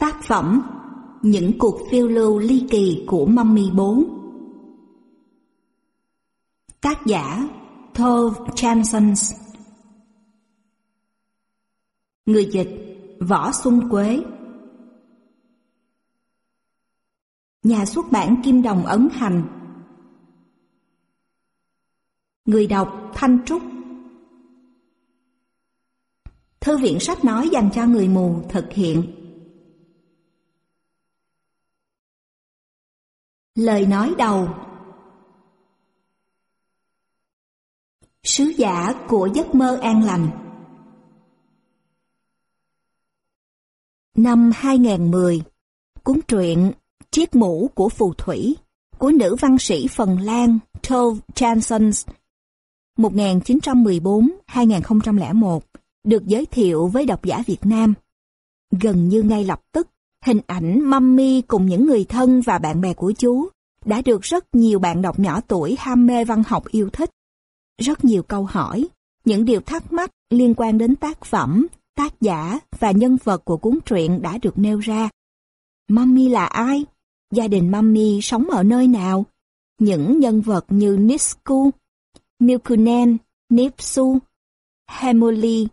Tác phẩm Những cuộc phiêu lưu ly kỳ của Mummy 4 Tác giả Tove chansons Người dịch Võ Xuân Quế. Nhà xuất bản Kim Đồng Ấn Hành. Người đọc Thanh Trúc. Thư viện sách nói dành cho người mù thực hiện. Lời nói đầu Sứ giả của giấc mơ an lành Năm 2010, cuốn truyện Chiếc mũ của phù thủy của nữ văn sĩ Phần Lan Tove Jansons 1914-2001 được giới thiệu với độc giả Việt Nam. Gần như ngay lập tức, hình ảnh mummy cùng những người thân và bạn bè của chú đã được rất nhiều bạn đọc nhỏ tuổi ham mê văn học yêu thích. Rất nhiều câu hỏi, những điều thắc mắc liên quan đến tác phẩm, tác giả và nhân vật của cuốn truyện đã được nêu ra. Mummy là ai? Gia đình Mummy sống ở nơi nào? Những nhân vật như Nisku, Milkunen, Nipsu, Hemoli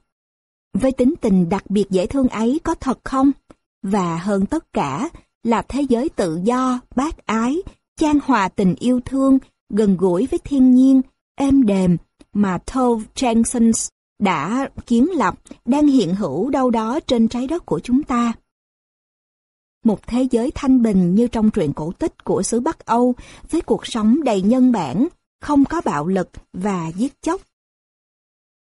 với tính tình đặc biệt dễ thương ấy có thật không? Và hơn tất cả là thế giới tự do, bác ái, chan hòa tình yêu thương, gần gũi với thiên nhiên, êm đềm mà Tove Jansson đã kiến lập đang hiện hữu đâu đó trên trái đất của chúng ta. Một thế giới thanh bình như trong truyện cổ tích của xứ Bắc Âu với cuộc sống đầy nhân bản, không có bạo lực và giết chóc.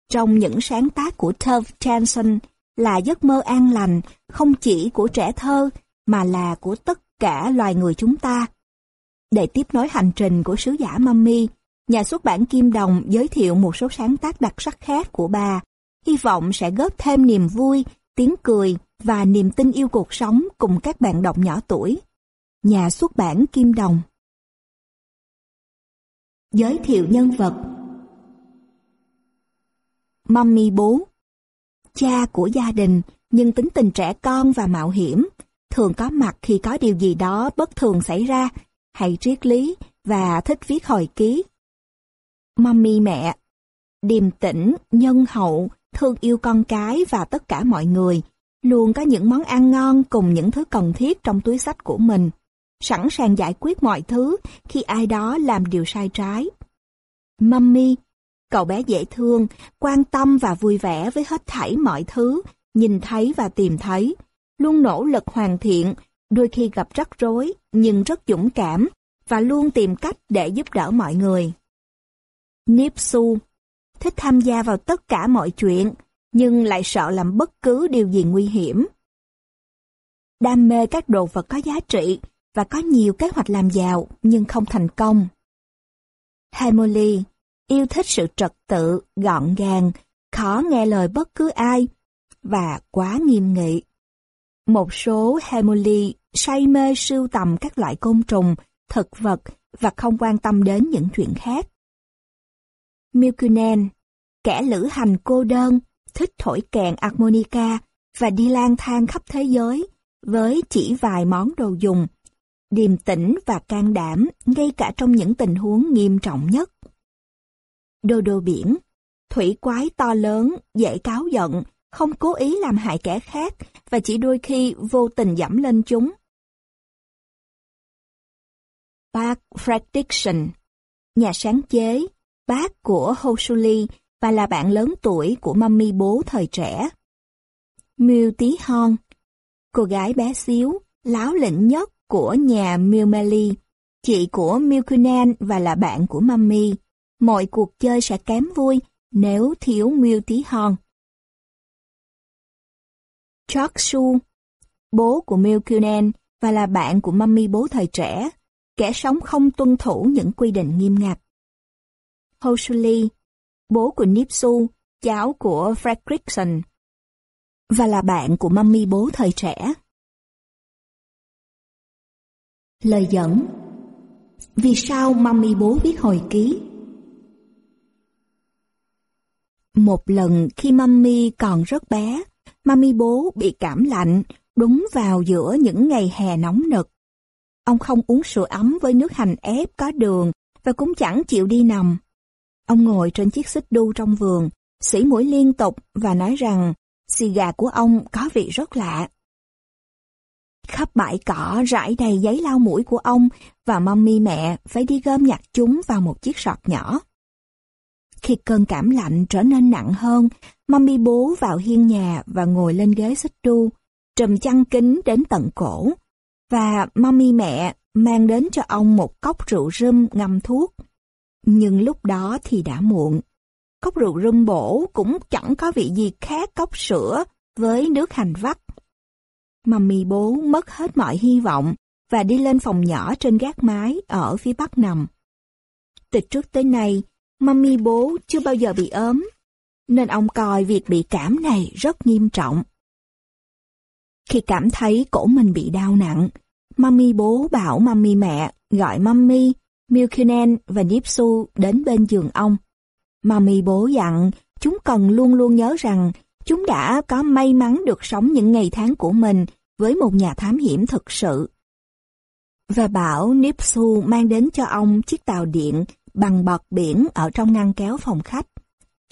Trong những sáng tác của Tove Jansson là giấc mơ an lành không chỉ của trẻ thơ mà là của tất cả loài người chúng ta. Để tiếp nối hành trình của sứ giả Mummy, nhà xuất bản Kim Đồng giới thiệu một số sáng tác đặc sắc khác của bà, hy vọng sẽ góp thêm niềm vui, tiếng cười và niềm tin yêu cuộc sống cùng các bạn đọc nhỏ tuổi. Nhà xuất bản Kim Đồng Giới thiệu nhân vật Mummy bố Cha của gia đình, nhưng tính tình trẻ con và mạo hiểm, thường có mặt khi có điều gì đó bất thường xảy ra, hay triết lý và thích viết hồi ký. mommy mẹ Điềm tĩnh, nhân hậu, thương yêu con cái và tất cả mọi người, luôn có những món ăn ngon cùng những thứ cần thiết trong túi sách của mình, sẵn sàng giải quyết mọi thứ khi ai đó làm điều sai trái. mommy cậu bé dễ thương, quan tâm và vui vẻ với hết thảy mọi thứ, nhìn thấy và tìm thấy, luôn nỗ lực hoàn thiện, đôi khi gặp rắc rối, nhưng rất dũng cảm, và luôn tìm cách để giúp đỡ mọi người. Nipsu thích tham gia vào tất cả mọi chuyện, nhưng lại sợ làm bất cứ điều gì nguy hiểm. Đam mê các đồ vật có giá trị và có nhiều kế hoạch làm giàu nhưng không thành công. Emily yêu thích sự trật tự, gọn gàng, khó nghe lời bất cứ ai và quá nghiêm nghị. Một số Hemuli say mê sưu tầm các loại côn trùng, thực vật và không quan tâm đến những chuyện khác. Milkunen, kẻ lữ hành cô đơn, thích thổi kèn harmonica và đi lang thang khắp thế giới với chỉ vài món đồ dùng, điềm tĩnh và can đảm ngay cả trong những tình huống nghiêm trọng nhất. Đô đô biển, thủy quái to lớn, dễ cáo giận, không cố ý làm hại kẻ khác và chỉ đôi khi vô tình dẫm lên chúng. Park Fredrickson, nhà sáng chế, bác của Hosuli và là bạn lớn tuổi của mummy bố thời trẻ. Miu Tí Hon, cô gái bé xíu, láo lĩnh nhất của nhà Miu Meli, chị của Miu Kunan và là bạn của mummy. Mọi cuộc chơi sẽ kém vui nếu thiếu Miêu Tí Hon. Chuck Su, bố của Miêu Kunan và là bạn của mummy bố thời trẻ, kẻ sống không tuân thủ những quy định nghiêm ngặt. Hosuli, bố của Nipsu, cháu của Fredrickson, và là bạn của mummy bố thời trẻ. Lời dẫn Vì sao mummy bố viết hồi ký? Một lần khi mami còn rất bé, mami bố bị cảm lạnh, đúng vào giữa những ngày hè nóng nực. Ông không uống sữa ấm với nước hành ép có đường và cũng chẳng chịu đi nằm. Ông ngồi trên chiếc xích đu trong vườn, sỉ mũi liên tục và nói rằng xì gà của ông có vị rất lạ. Khắp bãi cỏ rải đầy giấy lau mũi của ông và mami mẹ phải đi gom nhặt chúng vào một chiếc sọt nhỏ. Khi cơn cảm lạnh trở nên nặng hơn, mami bố vào hiên nhà và ngồi lên ghế xích đu, trùm chăn kính đến tận cổ. Và mami mẹ mang đến cho ông một cốc rượu rum ngâm thuốc. Nhưng lúc đó thì đã muộn. Cốc rượu rum bổ cũng chẳng có vị gì khác cốc sữa với nước hành vắt. Mami bố mất hết mọi hy vọng và đi lên phòng nhỏ trên gác mái ở phía bắc nằm. Từ trước tới nay, mami bố chưa bao giờ bị ốm, nên ông coi việc bị cảm này rất nghiêm trọng. Khi cảm thấy cổ mình bị đau nặng, mami bố bảo mami mẹ gọi mami, Milkinen và Nipsu đến bên giường ông. Mami bố dặn chúng cần luôn luôn nhớ rằng chúng đã có may mắn được sống những ngày tháng của mình với một nhà thám hiểm thực sự. Và bảo Nipsu mang đến cho ông chiếc tàu điện bằng bọt biển ở trong ngăn kéo phòng khách.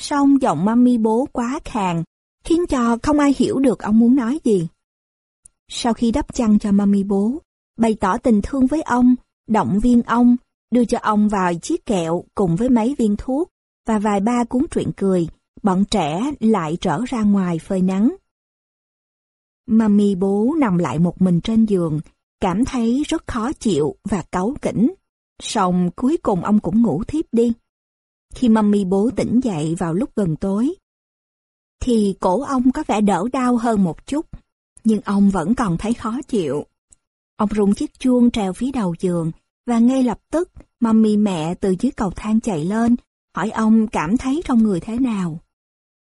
Song giọng mami bố quá khàn, khiến cho không ai hiểu được ông muốn nói gì. Sau khi đắp chăn cho mami bố, bày tỏ tình thương với ông, động viên ông, đưa cho ông vài chiếc kẹo cùng với mấy viên thuốc và vài ba cuốn truyện cười, bọn trẻ lại trở ra ngoài phơi nắng. Mami bố nằm lại một mình trên giường, cảm thấy rất khó chịu và cáu kỉnh. Xong cuối cùng ông cũng ngủ thiếp đi. Khi mami bố tỉnh dậy vào lúc gần tối, thì cổ ông có vẻ đỡ đau hơn một chút, nhưng ông vẫn còn thấy khó chịu. Ông rung chiếc chuông treo phía đầu giường, và ngay lập tức mami mẹ từ dưới cầu thang chạy lên, hỏi ông cảm thấy trong người thế nào.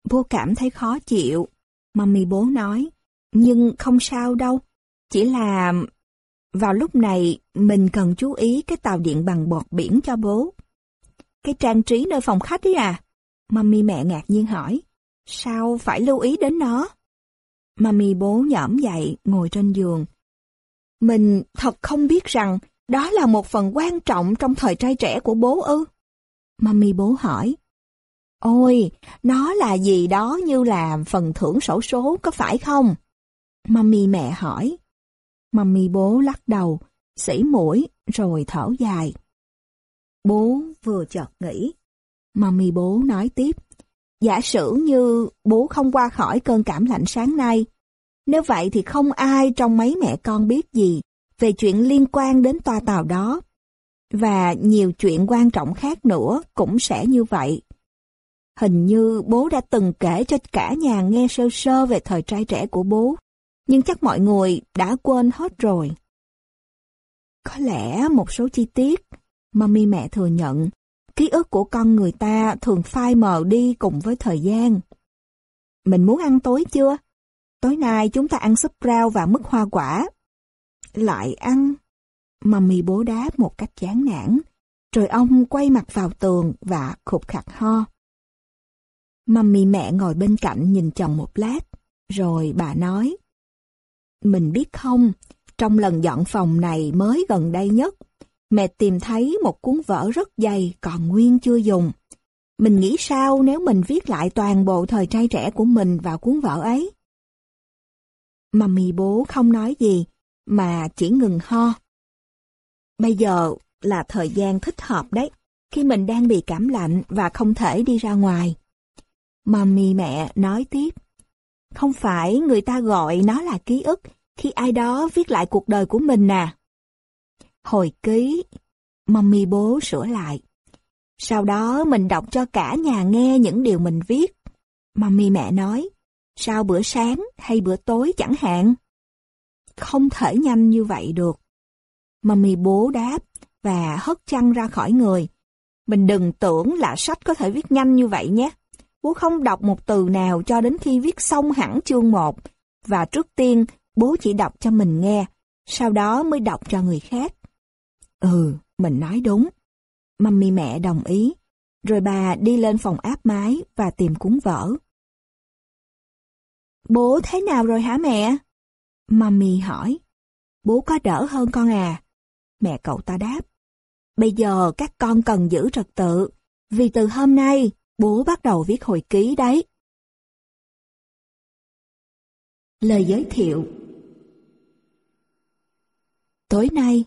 Bố cảm thấy khó chịu, mami bố nói, nhưng không sao đâu, chỉ là vào lúc này, mình cần chú ý cái tàu điện bằng bọt biển cho bố. Cái trang trí nơi phòng khách ấy à? Mami mẹ ngạc nhiên hỏi. Sao phải lưu ý đến nó? Mami bố nhõm dậy, ngồi trên giường. Mình thật không biết rằng đó là một phần quan trọng trong thời trai trẻ của bố ư? Mami bố hỏi. Ôi, nó là gì đó như là phần thưởng sổ số có phải không? Mami mẹ hỏi. Mami bố lắc đầu, sỉ mũi, rồi thở dài. Bố vừa chợt nghĩ. Mami bố nói tiếp. Giả sử như bố không qua khỏi cơn cảm lạnh sáng nay, nếu vậy thì không ai trong mấy mẹ con biết gì về chuyện liên quan đến toa tàu đó. Và nhiều chuyện quan trọng khác nữa cũng sẽ như vậy. Hình như bố đã từng kể cho cả nhà nghe sơ sơ về thời trai trẻ của bố nhưng chắc mọi người đã quên hết rồi. Có lẽ một số chi tiết, Mami mẹ thừa nhận, ký ức của con người ta thường phai mờ đi cùng với thời gian. Mình muốn ăn tối chưa? Tối nay chúng ta ăn súp rau và mứt hoa quả. Lại ăn. Mami bố đáp một cách chán nản, rồi ông quay mặt vào tường và khục khặt ho. Mami mẹ ngồi bên cạnh nhìn chồng một lát, rồi bà nói. Mình biết không, trong lần dọn phòng này mới gần đây nhất, mẹ tìm thấy một cuốn vở rất dày còn nguyên chưa dùng. Mình nghĩ sao nếu mình viết lại toàn bộ thời trai trẻ của mình vào cuốn vở ấy? Mami bố không nói gì, mà chỉ ngừng ho. Bây giờ là thời gian thích hợp đấy, khi mình đang bị cảm lạnh và không thể đi ra ngoài. Mami mẹ nói tiếp. Không phải người ta gọi nó là ký ức khi ai đó viết lại cuộc đời của mình nè. Hồi ký, mommy bố sửa lại. Sau đó mình đọc cho cả nhà nghe những điều mình viết. Mommy mẹ nói, sau bữa sáng hay bữa tối chẳng hạn. Không thể nhanh như vậy được. Mommy bố đáp và hất chăn ra khỏi người. Mình đừng tưởng là sách có thể viết nhanh như vậy nhé. Bố không đọc một từ nào cho đến khi viết xong hẳn chương 1. Và trước tiên, bố chỉ đọc cho mình nghe, sau đó mới đọc cho người khác. Ừ, mình nói đúng. Mami mẹ đồng ý. Rồi bà đi lên phòng áp mái và tìm cuốn vở. Bố thế nào rồi hả mẹ? Mami hỏi. Bố có đỡ hơn con à? Mẹ cậu ta đáp. Bây giờ các con cần giữ trật tự, vì từ hôm nay bố bắt đầu viết hồi ký đấy. Lời giới thiệu Tối nay,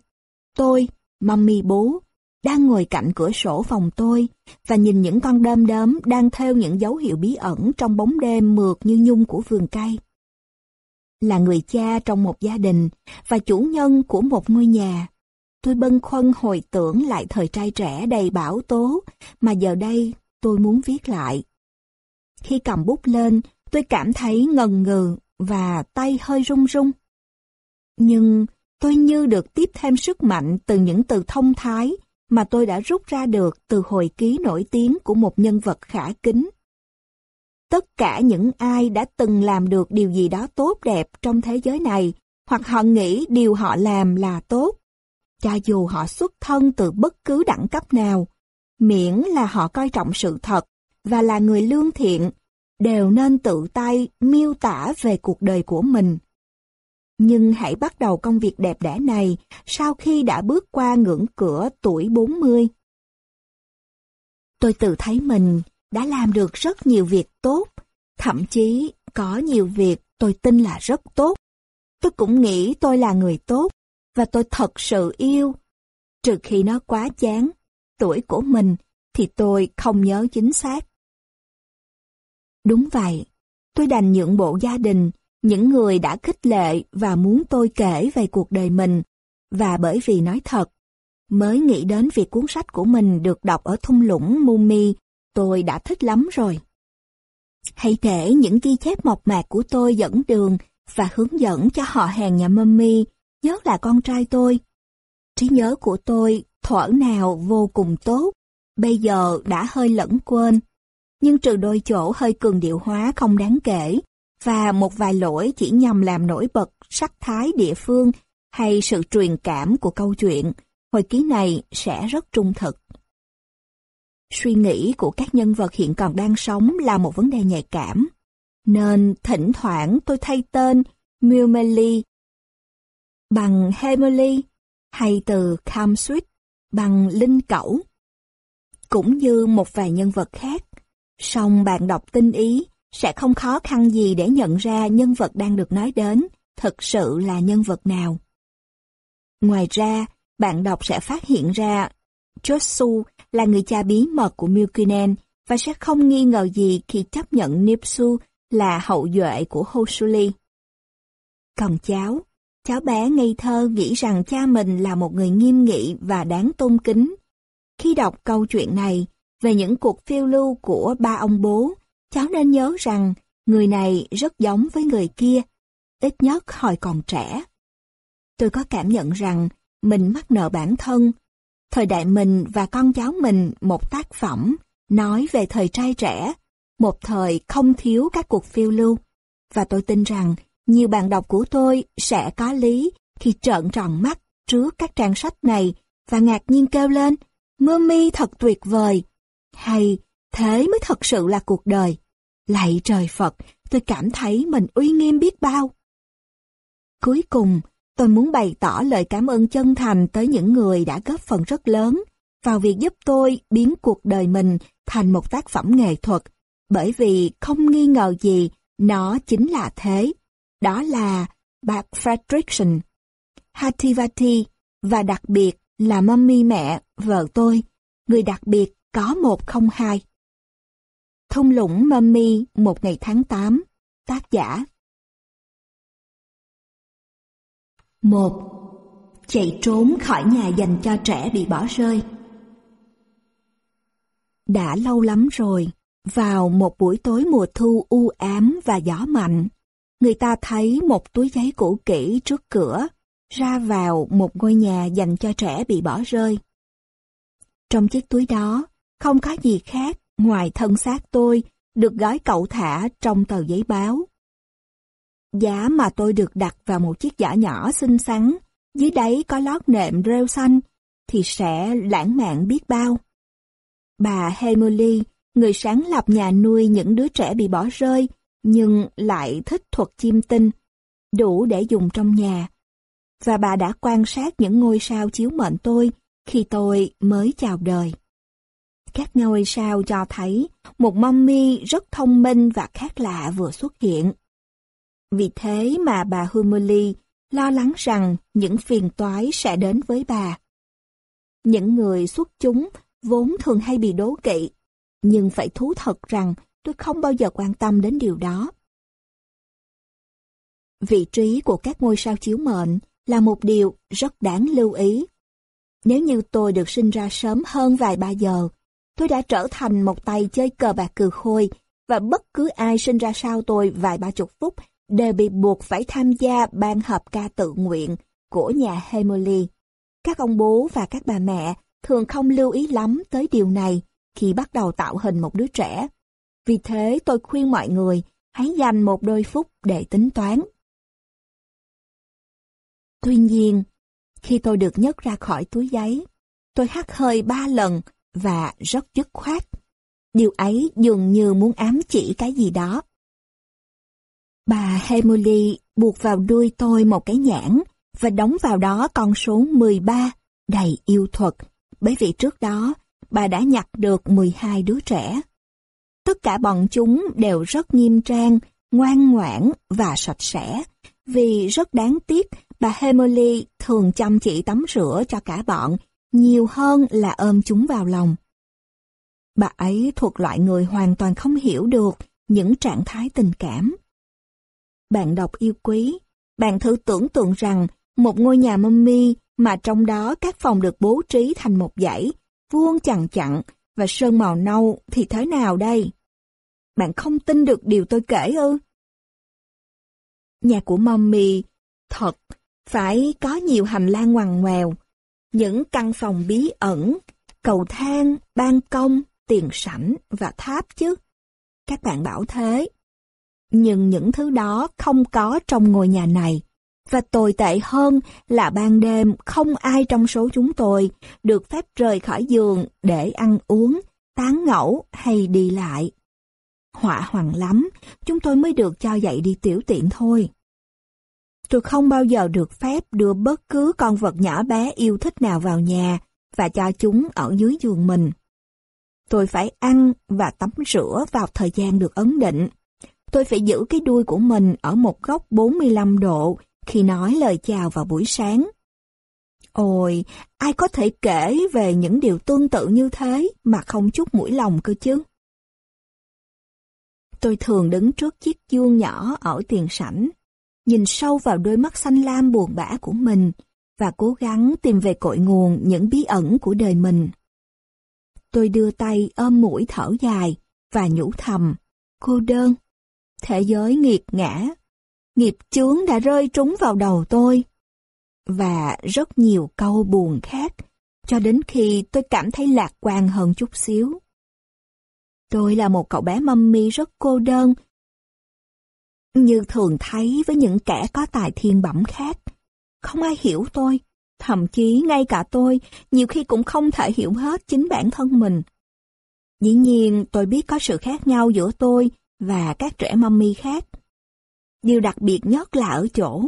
tôi, mummy bố, đang ngồi cạnh cửa sổ phòng tôi và nhìn những con đơm đớm đang theo những dấu hiệu bí ẩn trong bóng đêm mượt như nhung của vườn cây. Là người cha trong một gia đình và chủ nhân của một ngôi nhà, tôi bâng khuâng hồi tưởng lại thời trai trẻ đầy bão tố mà giờ đây tôi muốn viết lại. Khi cầm bút lên, tôi cảm thấy ngần ngừ và tay hơi run run. Nhưng tôi như được tiếp thêm sức mạnh từ những từ thông thái mà tôi đã rút ra được từ hồi ký nổi tiếng của một nhân vật khả kính. Tất cả những ai đã từng làm được điều gì đó tốt đẹp trong thế giới này, hoặc họ nghĩ điều họ làm là tốt, cho dù họ xuất thân từ bất cứ đẳng cấp nào, miễn là họ coi trọng sự thật và là người lương thiện, đều nên tự tay miêu tả về cuộc đời của mình. Nhưng hãy bắt đầu công việc đẹp đẽ này sau khi đã bước qua ngưỡng cửa tuổi 40. Tôi tự thấy mình đã làm được rất nhiều việc tốt, thậm chí có nhiều việc tôi tin là rất tốt. Tôi cũng nghĩ tôi là người tốt, và tôi thật sự yêu. Trừ khi nó quá chán, tuổi của mình, thì tôi không nhớ chính xác. Đúng vậy, tôi đành nhượng bộ gia đình, những người đã khích lệ và muốn tôi kể về cuộc đời mình, và bởi vì nói thật, mới nghĩ đến việc cuốn sách của mình được đọc ở thung lũng Mumi, tôi đã thích lắm rồi. Hãy để những ghi chép mộc mạc của tôi dẫn đường và hướng dẫn cho họ hàng nhà Mummy, nhất là con trai tôi. Trí nhớ của tôi thuở nào vô cùng tốt, bây giờ đã hơi lẫn quên. Nhưng trừ đôi chỗ hơi cường điệu hóa không đáng kể, và một vài lỗi chỉ nhằm làm nổi bật sắc thái địa phương hay sự truyền cảm của câu chuyện, hồi ký này sẽ rất trung thực. Suy nghĩ của các nhân vật hiện còn đang sống là một vấn đề nhạy cảm, nên thỉnh thoảng tôi thay tên Mumeli bằng Hemeli hay từ Camsweet bằng Linh Cẩu. Cũng như một vài nhân vật khác, song bạn đọc tinh ý sẽ không khó khăn gì để nhận ra nhân vật đang được nói đến thực sự là nhân vật nào. Ngoài ra, bạn đọc sẽ phát hiện ra Josu là người cha bí mật của Mukinen và sẽ không nghi ngờ gì khi chấp nhận Nipsu là hậu duệ của Hosuli. Còn cháu, cháu bé ngây thơ nghĩ rằng cha mình là một người nghiêm nghị và đáng tôn kính. Khi đọc câu chuyện này về những cuộc phiêu lưu của ba ông bố, cháu nên nhớ rằng người này rất giống với người kia, ít nhất hồi còn trẻ. Tôi có cảm nhận rằng mình mắc nợ bản thân. Thời đại mình và con cháu mình một tác phẩm nói về thời trai trẻ, một thời không thiếu các cuộc phiêu lưu. Và tôi tin rằng nhiều bạn đọc của tôi sẽ có lý khi trợn tròn mắt trước các trang sách này và ngạc nhiên kêu lên, mưa mi thật tuyệt vời. Hay, thế mới thật sự là cuộc đời. Lạy trời Phật, tôi cảm thấy mình uy nghiêm biết bao. Cuối cùng, tôi muốn bày tỏ lời cảm ơn chân thành tới những người đã góp phần rất lớn vào việc giúp tôi biến cuộc đời mình thành một tác phẩm nghệ thuật, bởi vì không nghi ngờ gì, nó chính là thế. Đó là Bạc Fredrickson, Hativati và đặc biệt là mummy mẹ, vợ tôi, người đặc biệt có một không hai. Thung lũng mummy một ngày tháng 8, tác giả. một Chạy trốn khỏi nhà dành cho trẻ bị bỏ rơi. Đã lâu lắm rồi, vào một buổi tối mùa thu u ám và gió mạnh, người ta thấy một túi giấy cũ kỹ trước cửa, ra vào một ngôi nhà dành cho trẻ bị bỏ rơi. Trong chiếc túi đó, không có gì khác ngoài thân xác tôi được gói cậu thả trong tờ giấy báo. Giá mà tôi được đặt vào một chiếc giỏ nhỏ xinh xắn, dưới đáy có lót nệm rêu xanh, thì sẽ lãng mạn biết bao. Bà Emily, người sáng lập nhà nuôi những đứa trẻ bị bỏ rơi, nhưng lại thích thuật chiêm tinh, đủ để dùng trong nhà. Và bà đã quan sát những ngôi sao chiếu mệnh tôi khi tôi mới chào đời. Các ngôi sao cho thấy một mummy rất thông minh và khác lạ vừa xuất hiện. Vì thế mà bà Humuli lo lắng rằng những phiền toái sẽ đến với bà. Những người xuất chúng vốn thường hay bị đố kỵ, nhưng phải thú thật rằng tôi không bao giờ quan tâm đến điều đó. Vị trí của các ngôi sao chiếu mệnh là một điều rất đáng lưu ý. Nếu như tôi được sinh ra sớm hơn vài ba giờ, tôi đã trở thành một tay chơi cờ bạc cừ khôi và bất cứ ai sinh ra sau tôi vài ba chục phút đều bị buộc phải tham gia ban hợp ca tự nguyện của nhà Hemoli. Các ông bố và các bà mẹ thường không lưu ý lắm tới điều này khi bắt đầu tạo hình một đứa trẻ. Vì thế tôi khuyên mọi người hãy dành một đôi phút để tính toán. Tuy nhiên, khi tôi được nhấc ra khỏi túi giấy, tôi hắt hơi ba lần và rất dứt khoát. Điều ấy dường như muốn ám chỉ cái gì đó. Bà Hemuli buộc vào đuôi tôi một cái nhãn và đóng vào đó con số 13 đầy yêu thuật, bởi vì trước đó bà đã nhặt được 12 đứa trẻ. Tất cả bọn chúng đều rất nghiêm trang, ngoan ngoãn và sạch sẽ, vì rất đáng tiếc bà Hemoli thường chăm chỉ tắm rửa cho cả bọn, nhiều hơn là ôm chúng vào lòng. Bà ấy thuộc loại người hoàn toàn không hiểu được những trạng thái tình cảm. Bạn đọc yêu quý, bạn thử tưởng tượng rằng một ngôi nhà mummy mà trong đó các phòng được bố trí thành một dãy, vuông chằng chặn và sơn màu nâu thì thế nào đây? Bạn không tin được điều tôi kể ư? Nhà của mommy thật phải có nhiều hành lang ngoằn ngoèo, những căn phòng bí ẩn, cầu thang, ban công, tiền sảnh và tháp chứ. Các bạn bảo thế. Nhưng những thứ đó không có trong ngôi nhà này. Và tồi tệ hơn là ban đêm không ai trong số chúng tôi được phép rời khỏi giường để ăn uống, tán ngẫu hay đi lại. Họa hoàng lắm, chúng tôi mới được cho dậy đi tiểu tiện thôi. Tôi không bao giờ được phép đưa bất cứ con vật nhỏ bé yêu thích nào vào nhà và cho chúng ở dưới giường mình. Tôi phải ăn và tắm rửa vào thời gian được ấn định. Tôi phải giữ cái đuôi của mình ở một góc 45 độ khi nói lời chào vào buổi sáng. Ôi, ai có thể kể về những điều tương tự như thế mà không chút mũi lòng cơ chứ? Tôi thường đứng trước chiếc chuông nhỏ ở tiền sảnh, nhìn sâu vào đôi mắt xanh lam buồn bã của mình và cố gắng tìm về cội nguồn những bí ẩn của đời mình. Tôi đưa tay ôm mũi thở dài và nhủ thầm, cô đơn, thế giới nghiệt ngã, nghiệp chướng đã rơi trúng vào đầu tôi. Và rất nhiều câu buồn khác, cho đến khi tôi cảm thấy lạc quan hơn chút xíu. Tôi là một cậu bé mâm mi rất cô đơn, như thường thấy với những kẻ có tài thiên bẩm khác. Không ai hiểu tôi, thậm chí ngay cả tôi nhiều khi cũng không thể hiểu hết chính bản thân mình. Dĩ nhiên tôi biết có sự khác nhau giữa tôi và các trẻ mummy khác. Điều đặc biệt nhất là ở chỗ,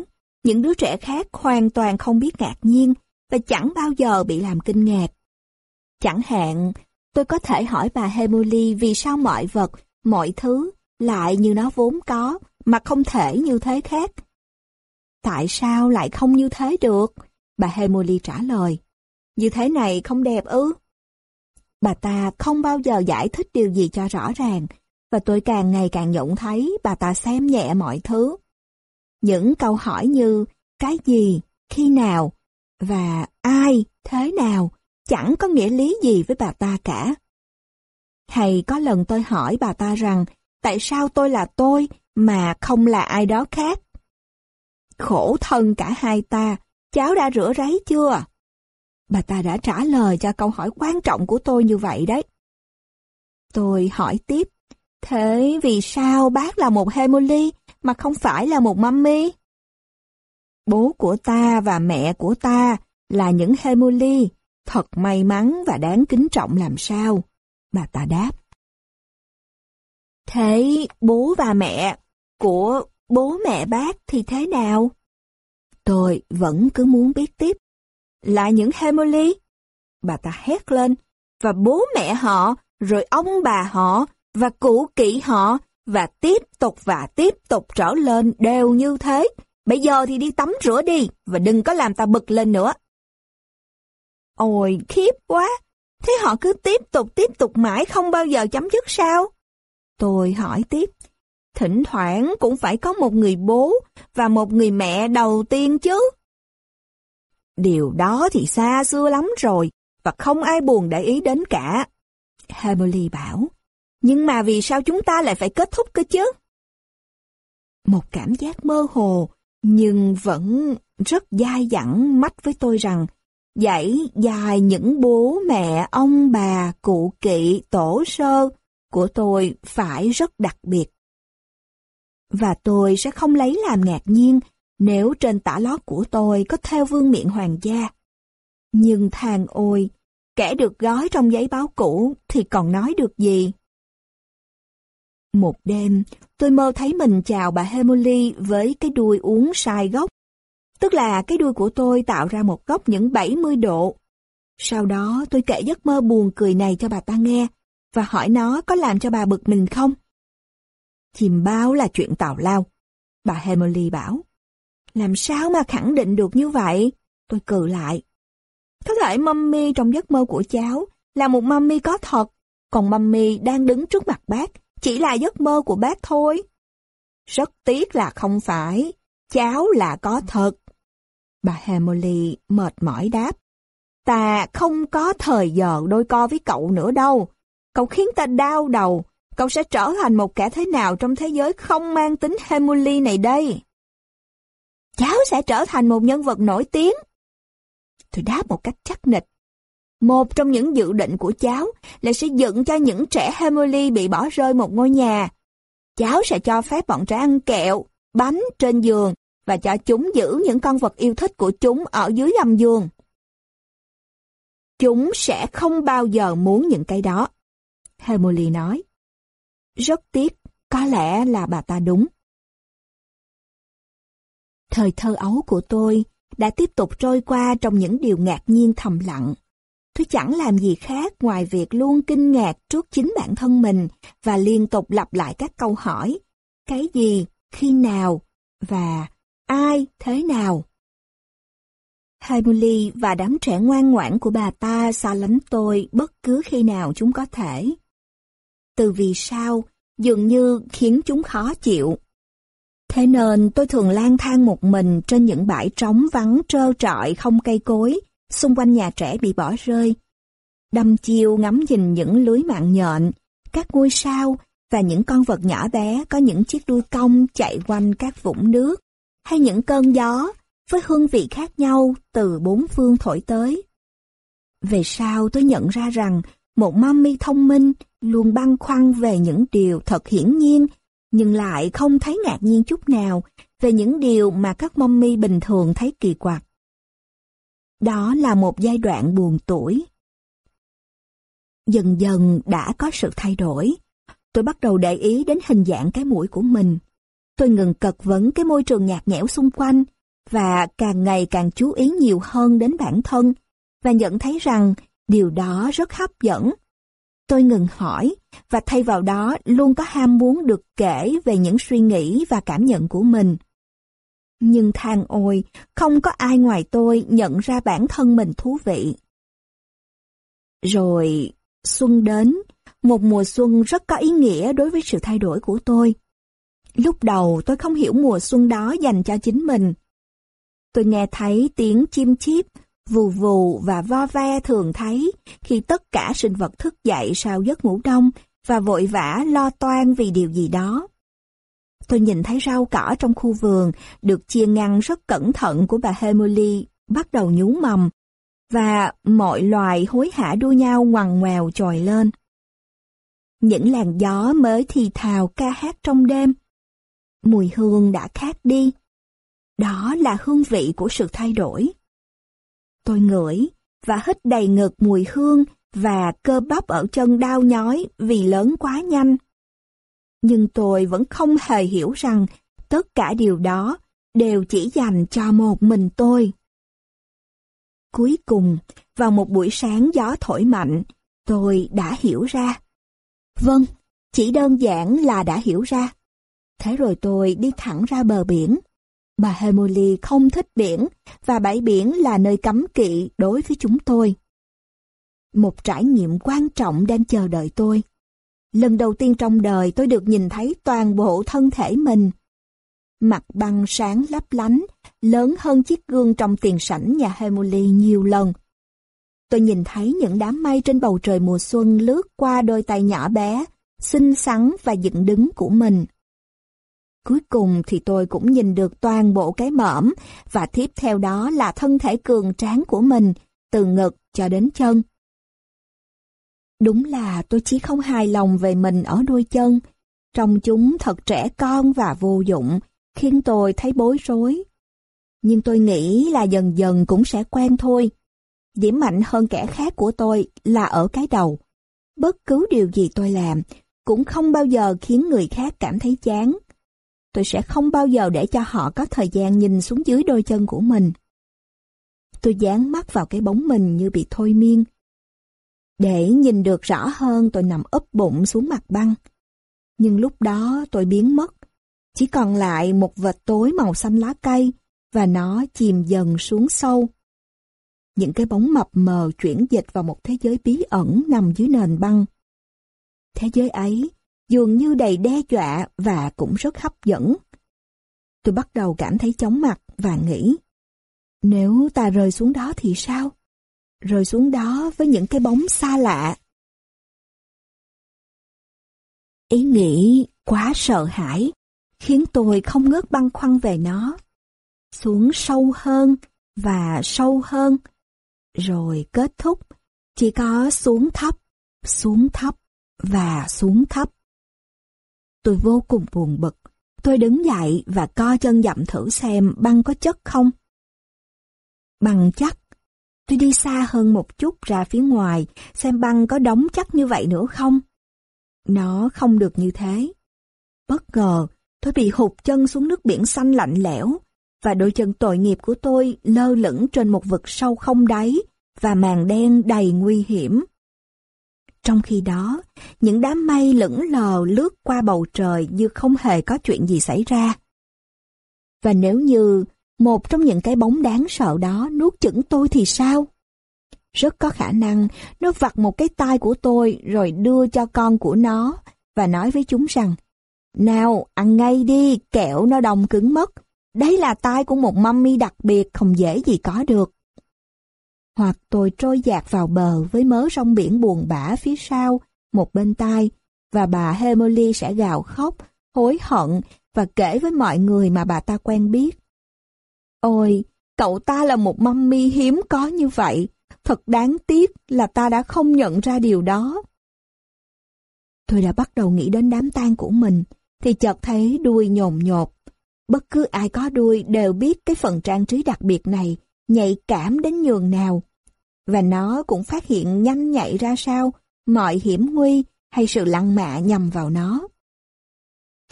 những đứa trẻ khác hoàn toàn không biết ngạc nhiên và chẳng bao giờ bị làm kinh ngạc. Chẳng hạn, tôi có thể hỏi bà Hemuli vì sao mọi vật, mọi thứ lại như nó vốn có mà không thể như thế khác. Tại sao lại không như thế được? Bà Hemuli trả lời. Như thế này không đẹp ư? Bà ta không bao giờ giải thích điều gì cho rõ ràng, và tôi càng ngày càng nhận thấy bà ta xem nhẹ mọi thứ. Những câu hỏi như cái gì, khi nào, và ai, thế nào, chẳng có nghĩa lý gì với bà ta cả. Hay có lần tôi hỏi bà ta rằng, tại sao tôi là tôi mà không là ai đó khác? Khổ thân cả hai ta, cháu đã rửa ráy chưa? Bà ta đã trả lời cho câu hỏi quan trọng của tôi như vậy đấy. Tôi hỏi tiếp, thế vì sao bác là một Hemoli mà không phải là một mummy? Bố của ta và mẹ của ta là những Hemoli, thật may mắn và đáng kính trọng làm sao? Bà ta đáp. Thế bố và mẹ của bố mẹ bác thì thế nào? Tôi vẫn cứ muốn biết tiếp. Là những Hemoli? Bà ta hét lên, và bố mẹ họ, rồi ông bà họ, và cũ kỹ họ, và tiếp tục và tiếp tục trở lên đều như thế. Bây giờ thì đi tắm rửa đi, và đừng có làm ta bực lên nữa. Ôi, khiếp quá! Thế họ cứ tiếp tục tiếp tục mãi không bao giờ chấm dứt sao? Tôi hỏi tiếp. Thỉnh thoảng cũng phải có một người bố và một người mẹ đầu tiên chứ. Điều đó thì xa xưa lắm rồi, và không ai buồn để ý đến cả. Emily bảo, nhưng mà vì sao chúng ta lại phải kết thúc cơ chứ? Một cảm giác mơ hồ, nhưng vẫn rất dai dẳng mắt với tôi rằng, dãy dài những bố mẹ, ông bà, cụ kỵ, tổ sơ của tôi phải rất đặc biệt. Và tôi sẽ không lấy làm ngạc nhiên nếu trên tả lót của tôi có theo vương miện hoàng gia. Nhưng than ôi, kẻ được gói trong giấy báo cũ thì còn nói được gì? Một đêm, tôi mơ thấy mình chào bà Hemoli với cái đuôi uống sai góc, Tức là cái đuôi của tôi tạo ra một góc những 70 độ. Sau đó tôi kể giấc mơ buồn cười này cho bà ta nghe và hỏi nó có làm cho bà bực mình không. Chìm bao là chuyện tào lao. Bà Hemoli bảo. Làm sao mà khẳng định được như vậy? Tôi cự lại. Có thể mummy trong giấc mơ của cháu là một mummy có thật, còn mummy đang đứng trước mặt bác chỉ là giấc mơ của bác thôi. Rất tiếc là không phải, cháu là có thật. Bà Emily mệt mỏi đáp. Ta không có thời giờ đôi co với cậu nữa đâu. Cậu khiến ta đau đầu. Cậu sẽ trở thành một kẻ thế nào trong thế giới không mang tính Emily này đây? Cháu sẽ trở thành một nhân vật nổi tiếng. Tôi đáp một cách chắc nịch. Một trong những dự định của cháu là sẽ dựng cho những trẻ Emily bị bỏ rơi một ngôi nhà. Cháu sẽ cho phép bọn trẻ ăn kẹo, bánh trên giường và cho chúng giữ những con vật yêu thích của chúng ở dưới gầm giường. Chúng sẽ không bao giờ muốn những cái đó. Emily nói. Rất tiếc, có lẽ là bà ta đúng. Thời thơ ấu của tôi đã tiếp tục trôi qua trong những điều ngạc nhiên thầm lặng. Tôi chẳng làm gì khác ngoài việc luôn kinh ngạc trước chính bản thân mình và liên tục lặp lại các câu hỏi. Cái gì, khi nào, và ai, thế nào. Haimuli và đám trẻ ngoan ngoãn của bà ta xa lánh tôi bất cứ khi nào chúng có thể. Từ vì sao, dường như khiến chúng khó chịu. Thế nên tôi thường lang thang một mình trên những bãi trống vắng trơ trọi không cây cối, xung quanh nhà trẻ bị bỏ rơi. Đâm chiêu ngắm nhìn những lưới mạng nhện, các ngôi sao và những con vật nhỏ bé có những chiếc đuôi cong chạy quanh các vũng nước, hay những cơn gió với hương vị khác nhau từ bốn phương thổi tới. Về sau tôi nhận ra rằng một mami thông minh luôn băn khoăn về những điều thật hiển nhiên, nhưng lại không thấy ngạc nhiên chút nào về những điều mà các mommy bình thường thấy kỳ quặc. Đó là một giai đoạn buồn tuổi. Dần dần đã có sự thay đổi. Tôi bắt đầu để ý đến hình dạng cái mũi của mình. Tôi ngừng cật vấn cái môi trường nhạt nhẽo xung quanh và càng ngày càng chú ý nhiều hơn đến bản thân và nhận thấy rằng điều đó rất hấp dẫn. Tôi ngừng hỏi và thay vào đó luôn có ham muốn được kể về những suy nghĩ và cảm nhận của mình. Nhưng than ôi, không có ai ngoài tôi nhận ra bản thân mình thú vị. Rồi, xuân đến, một mùa xuân rất có ý nghĩa đối với sự thay đổi của tôi. Lúc đầu tôi không hiểu mùa xuân đó dành cho chính mình. Tôi nghe thấy tiếng chim chip, vù vù và vo ve thường thấy khi tất cả sinh vật thức dậy sau giấc ngủ đông và vội vã lo toan vì điều gì đó. Tôi nhìn thấy rau cỏ trong khu vườn được chia ngăn rất cẩn thận của bà Emily bắt đầu nhú mầm, và mọi loài hối hả đua nhau ngoằn ngoèo trồi lên. Những làn gió mới thì thào ca hát trong đêm. Mùi hương đã khác đi. Đó là hương vị của sự thay đổi. Tôi ngửi và hít đầy ngực mùi hương và cơ bắp ở chân đau nhói vì lớn quá nhanh. Nhưng tôi vẫn không hề hiểu rằng Tất cả điều đó đều chỉ dành cho một mình tôi. Cuối cùng, vào một buổi sáng gió thổi mạnh, tôi đã hiểu ra. Vâng, chỉ đơn giản là đã hiểu ra. Thế rồi tôi đi thẳng ra bờ biển. Bà Hemoli không thích biển và bãi biển là nơi cấm kỵ đối với chúng tôi. Một trải nghiệm quan trọng đang chờ đợi tôi. Lần đầu tiên trong đời tôi được nhìn thấy toàn bộ thân thể mình. Mặt băng sáng lấp lánh, lớn hơn chiếc gương trong tiền sảnh nhà Hemoli nhiều lần. Tôi nhìn thấy những đám mây trên bầu trời mùa xuân lướt qua đôi tay nhỏ bé, xinh xắn và dựng đứng của mình. Cuối cùng thì tôi cũng nhìn được toàn bộ cái mõm và tiếp theo đó là thân thể cường tráng của mình, từ ngực cho đến chân. Đúng là tôi chỉ không hài lòng về mình ở đôi chân. Trông chúng thật trẻ con và vô dụng, khiến tôi thấy bối rối. Nhưng tôi nghĩ là dần dần cũng sẽ quen thôi. Điểm mạnh hơn kẻ khác của tôi là ở cái đầu. Bất cứ điều gì tôi làm cũng không bao giờ khiến người khác cảm thấy chán. Tôi sẽ không bao giờ để cho họ có thời gian nhìn xuống dưới đôi chân của mình. Tôi dán mắt vào cái bóng mình như bị thôi miên. Để nhìn được rõ hơn tôi nằm úp bụng xuống mặt băng. Nhưng lúc đó tôi biến mất. Chỉ còn lại một vệt tối màu xanh lá cây và nó chìm dần xuống sâu. Những cái bóng mập mờ chuyển dịch vào một thế giới bí ẩn nằm dưới nền băng. Thế giới ấy dường như đầy đe dọa và cũng rất hấp dẫn. Tôi bắt đầu cảm thấy chóng mặt và nghĩ, nếu ta rơi xuống đó thì sao? Rồi xuống đó với những cái bóng xa lạ. Ý nghĩ quá sợ hãi, khiến tôi không ngớt băn khoăn về nó. Xuống sâu hơn và sâu hơn, rồi kết thúc, chỉ có xuống thấp, xuống thấp và xuống thấp. Tôi vô cùng buồn bực. Tôi đứng dậy và co chân dặm thử xem băng có chất không. Băng chắc. Tôi đi xa hơn một chút ra phía ngoài xem băng có đóng chắc như vậy nữa không. Nó không được như thế. Bất ngờ, tôi bị hụt chân xuống nước biển xanh lạnh lẽo và đôi chân tội nghiệp của tôi lơ lửng trên một vực sâu không đáy và màn đen đầy nguy hiểm. Trong khi đó, những đám mây lững lờ lướt qua bầu trời như không hề có chuyện gì xảy ra. Và nếu như một trong những cái bóng đáng sợ đó nuốt chửng tôi thì sao? Rất có khả năng nó vặt một cái tai của tôi rồi đưa cho con của nó và nói với chúng rằng Nào, ăn ngay đi, kẹo nó đồng cứng mất. Đấy là tai của một mummy đặc biệt không dễ gì có được hoặc tôi trôi dạt vào bờ với mớ rong biển buồn bã phía sau, một bên tai, và bà Hemoli sẽ gào khóc, hối hận và kể với mọi người mà bà ta quen biết. Ôi, cậu ta là một mummy hiếm có như vậy, thật đáng tiếc là ta đã không nhận ra điều đó. Tôi đã bắt đầu nghĩ đến đám tang của mình, thì chợt thấy đuôi nhồn nhột. Bất cứ ai có đuôi đều biết cái phần trang trí đặc biệt này nhạy cảm đến nhường nào. Và nó cũng phát hiện nhanh nhạy ra sao mọi hiểm nguy hay sự lăng mạ nhằm vào nó.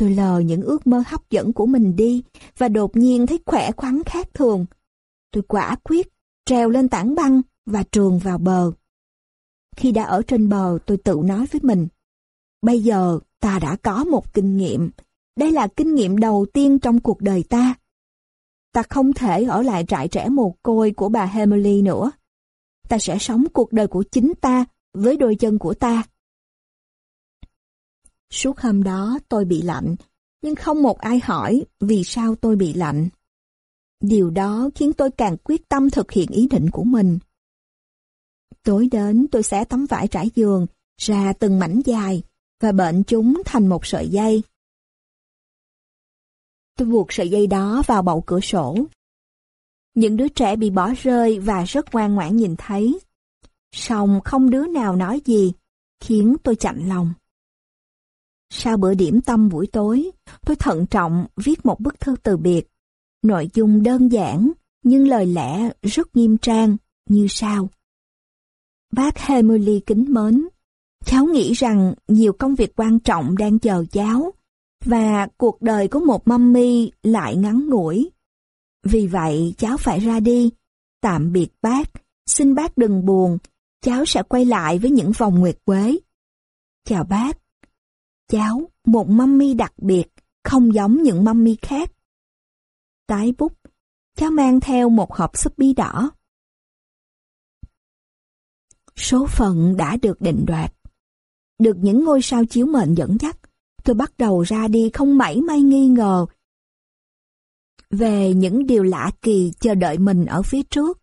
Tôi lờ những ước mơ hấp dẫn của mình đi và đột nhiên thấy khỏe khoắn khác thường. Tôi quả quyết trèo lên tảng băng và trường vào bờ. Khi đã ở trên bờ tôi tự nói với mình, bây giờ ta đã có một kinh nghiệm. Đây là kinh nghiệm đầu tiên trong cuộc đời ta ta không thể ở lại trại trẻ mồ côi của bà Emily nữa. Ta sẽ sống cuộc đời của chính ta với đôi chân của ta. Suốt hôm đó tôi bị lạnh, nhưng không một ai hỏi vì sao tôi bị lạnh. Điều đó khiến tôi càng quyết tâm thực hiện ý định của mình. Tối đến tôi sẽ tấm vải trải giường ra từng mảnh dài và bệnh chúng thành một sợi dây. Tôi buộc sợi dây đó vào bậu cửa sổ. Những đứa trẻ bị bỏ rơi và rất ngoan ngoãn nhìn thấy. Xong không đứa nào nói gì, khiến tôi chạnh lòng. Sau bữa điểm tâm buổi tối, tôi thận trọng viết một bức thư từ biệt. Nội dung đơn giản, nhưng lời lẽ rất nghiêm trang, như sau. Bác Hemily kính mến, cháu nghĩ rằng nhiều công việc quan trọng đang chờ cháu và cuộc đời của một mummy lại ngắn ngủi. Vì vậy cháu phải ra đi, tạm biệt bác, xin bác đừng buồn, cháu sẽ quay lại với những vòng nguyệt quế. Chào bác. Cháu, một mummy đặc biệt, không giống những mummy khác. Tái bút, cháu mang theo một hộp súp bí đỏ. Số phận đã được định đoạt. Được những ngôi sao chiếu mệnh dẫn dắt, tôi bắt đầu ra đi không mảy may nghi ngờ về những điều lạ kỳ chờ đợi mình ở phía trước.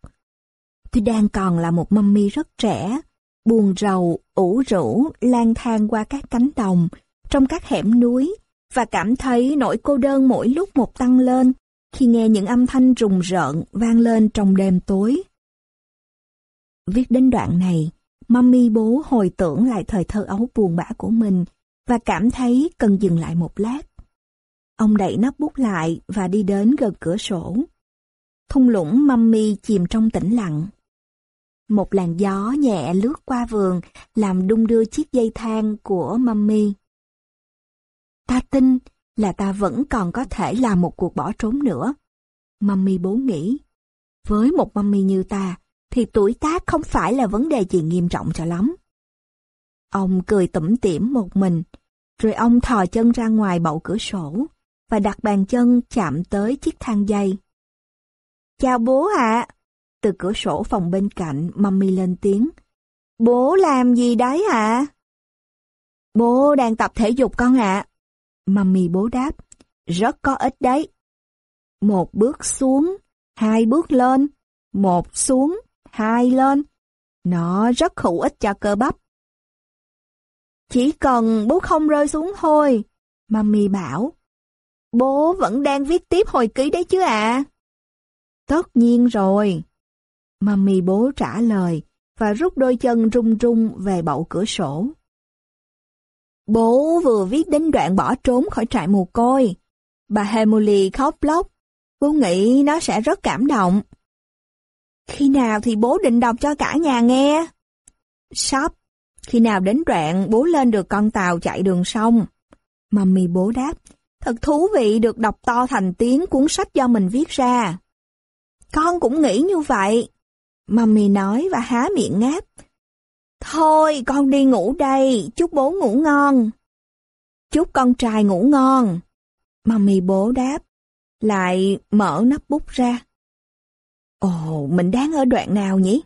Tôi đang còn là một mummy rất trẻ, buồn rầu, ủ rũ, lang thang qua các cánh đồng, trong các hẻm núi, và cảm thấy nỗi cô đơn mỗi lúc một tăng lên khi nghe những âm thanh rùng rợn vang lên trong đêm tối. Viết đến đoạn này, mummy bố hồi tưởng lại thời thơ ấu buồn bã của mình và cảm thấy cần dừng lại một lát. Ông đẩy nắp bút lại và đi đến gần cửa sổ. Thung lũng mummy chìm trong tĩnh lặng. Một làn gió nhẹ lướt qua vườn, làm đung đưa chiếc dây thang của mummy. Ta tin là ta vẫn còn có thể làm một cuộc bỏ trốn nữa. Mummy bố nghĩ, với một mummy như ta, thì tuổi tác không phải là vấn đề gì nghiêm trọng cho lắm. Ông cười tủm tỉm một mình, rồi ông thò chân ra ngoài bậu cửa sổ và đặt bàn chân chạm tới chiếc thang dây. Chào bố ạ! Từ cửa sổ phòng bên cạnh, mummy lên tiếng. Bố làm gì đấy ạ? Bố đang tập thể dục con ạ. À. Mami bố đáp. Rất có ích đấy. Một bước xuống, hai bước lên, một xuống, hai lên. Nó rất hữu ích cho cơ bắp. Chỉ cần bố không rơi xuống thôi. Mami bảo. Bố vẫn đang viết tiếp hồi ký đấy chứ ạ? À? Tất nhiên rồi. Mami bố trả lời và rút đôi chân rung rung về bậu cửa sổ. Bố vừa viết đến đoạn bỏ trốn khỏi trại mồ côi. Bà Hemoli khóc lóc. Bố nghĩ nó sẽ rất cảm động. Khi nào thì bố định đọc cho cả nhà nghe? Sắp. Khi nào đến đoạn bố lên được con tàu chạy đường sông? Mummy bố đáp. Thật thú vị được đọc to thành tiếng cuốn sách do mình viết ra. Con cũng nghĩ như vậy. Mummy nói và há miệng ngáp. Thôi, con đi ngủ đây, chúc bố ngủ ngon. Chúc con trai ngủ ngon. Mummy bố đáp, lại mở nắp bút ra. Ồ, mình đang ở đoạn nào nhỉ?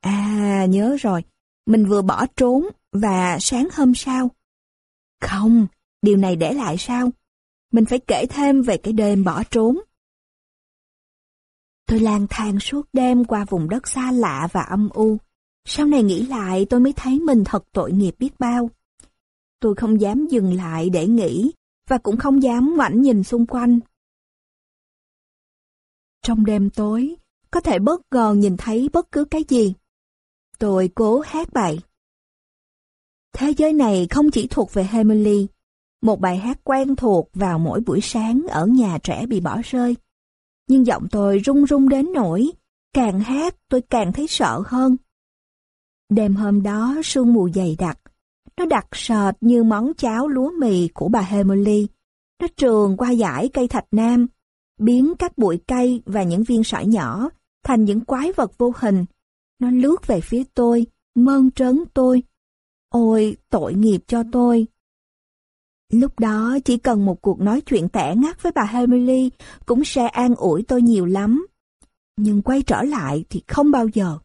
À, nhớ rồi, mình vừa bỏ trốn và sáng hôm sau. Không, điều này để lại sao? Mình phải kể thêm về cái đêm bỏ trốn. Tôi lang thang suốt đêm qua vùng đất xa lạ và âm u. Sau này nghĩ lại tôi mới thấy mình thật tội nghiệp biết bao. Tôi không dám dừng lại để nghĩ và cũng không dám ngoảnh nhìn xung quanh. Trong đêm tối, có thể bất ngờ nhìn thấy bất cứ cái gì. Tôi cố hát bài. Thế giới này không chỉ thuộc về Emily, một bài hát quen thuộc vào mỗi buổi sáng ở nhà trẻ bị bỏ rơi. Nhưng giọng tôi rung rung đến nỗi, càng hát tôi càng thấy sợ hơn. Đêm hôm đó sương mù dày đặc, nó đặc sệt như món cháo lúa mì của bà Emily. Nó trường qua dải cây thạch nam, biến các bụi cây và những viên sỏi nhỏ thành những quái vật vô hình. Nó lướt về phía tôi, mơn trớn tôi. Ôi, tội nghiệp cho tôi. Lúc đó chỉ cần một cuộc nói chuyện tẻ ngắt với bà Emily cũng sẽ an ủi tôi nhiều lắm. Nhưng quay trở lại thì không bao giờ.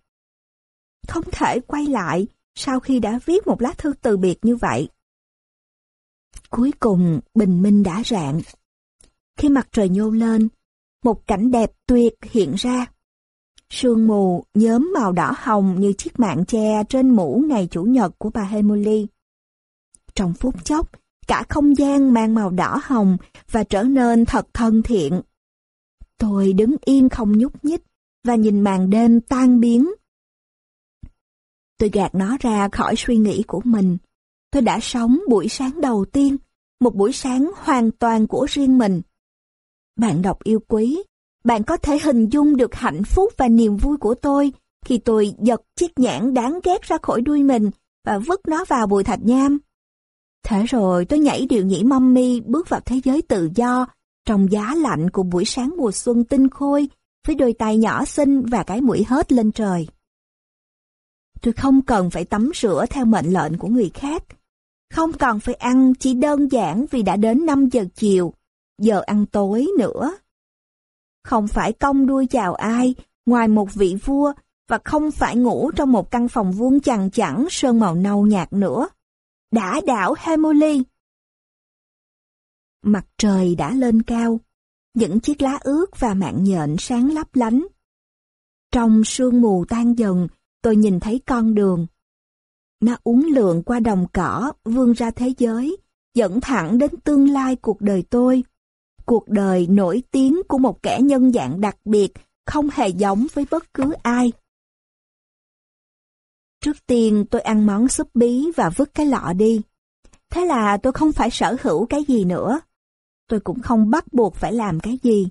Không thể quay lại sau khi đã viết một lá thư từ biệt như vậy. Cuối cùng bình minh đã rạng. Khi mặt trời nhô lên, một cảnh đẹp tuyệt hiện ra. Sương mù nhóm màu đỏ hồng như chiếc mạng che trên mũ ngày Chủ nhật của bà Emily. Trong phút chốc, cả không gian mang màu đỏ hồng và trở nên thật thân thiện. Tôi đứng yên không nhúc nhích và nhìn màn đêm tan biến. Tôi gạt nó ra khỏi suy nghĩ của mình. Tôi đã sống buổi sáng đầu tiên, một buổi sáng hoàn toàn của riêng mình. Bạn đọc yêu quý, bạn có thể hình dung được hạnh phúc và niềm vui của tôi khi tôi giật chiếc nhãn đáng ghét ra khỏi đuôi mình và vứt nó vào bùi thạch nham. Thế rồi tôi nhảy điệu nhảy mi bước vào thế giới tự do, trong giá lạnh của buổi sáng mùa xuân tinh khôi, với đôi tay nhỏ xinh và cái mũi hết lên trời. Tôi không cần phải tắm rửa theo mệnh lệnh của người khác. Không cần phải ăn chỉ đơn giản vì đã đến 5 giờ chiều, giờ ăn tối nữa. Không phải cong đuôi chào ai, ngoài một vị vua, và không phải ngủ trong một căn phòng vuông chằng chẵn sơn màu nâu nhạt nữa. Đã đảo Hemoli. Mặt trời đã lên cao, những chiếc lá ướt và mạng nhện sáng lấp lánh. Trong sương mù tan dần, tôi nhìn thấy con đường. Nó uốn lượn qua đồng cỏ, vươn ra thế giới, dẫn thẳng đến tương lai cuộc đời tôi. Cuộc đời nổi tiếng của một kẻ nhân dạng đặc biệt, không hề giống với bất cứ ai. Trước tiên tôi ăn món súp bí và vứt cái lọ đi. Thế là tôi không phải sở hữu cái gì nữa. Tôi cũng không bắt buộc phải làm cái gì.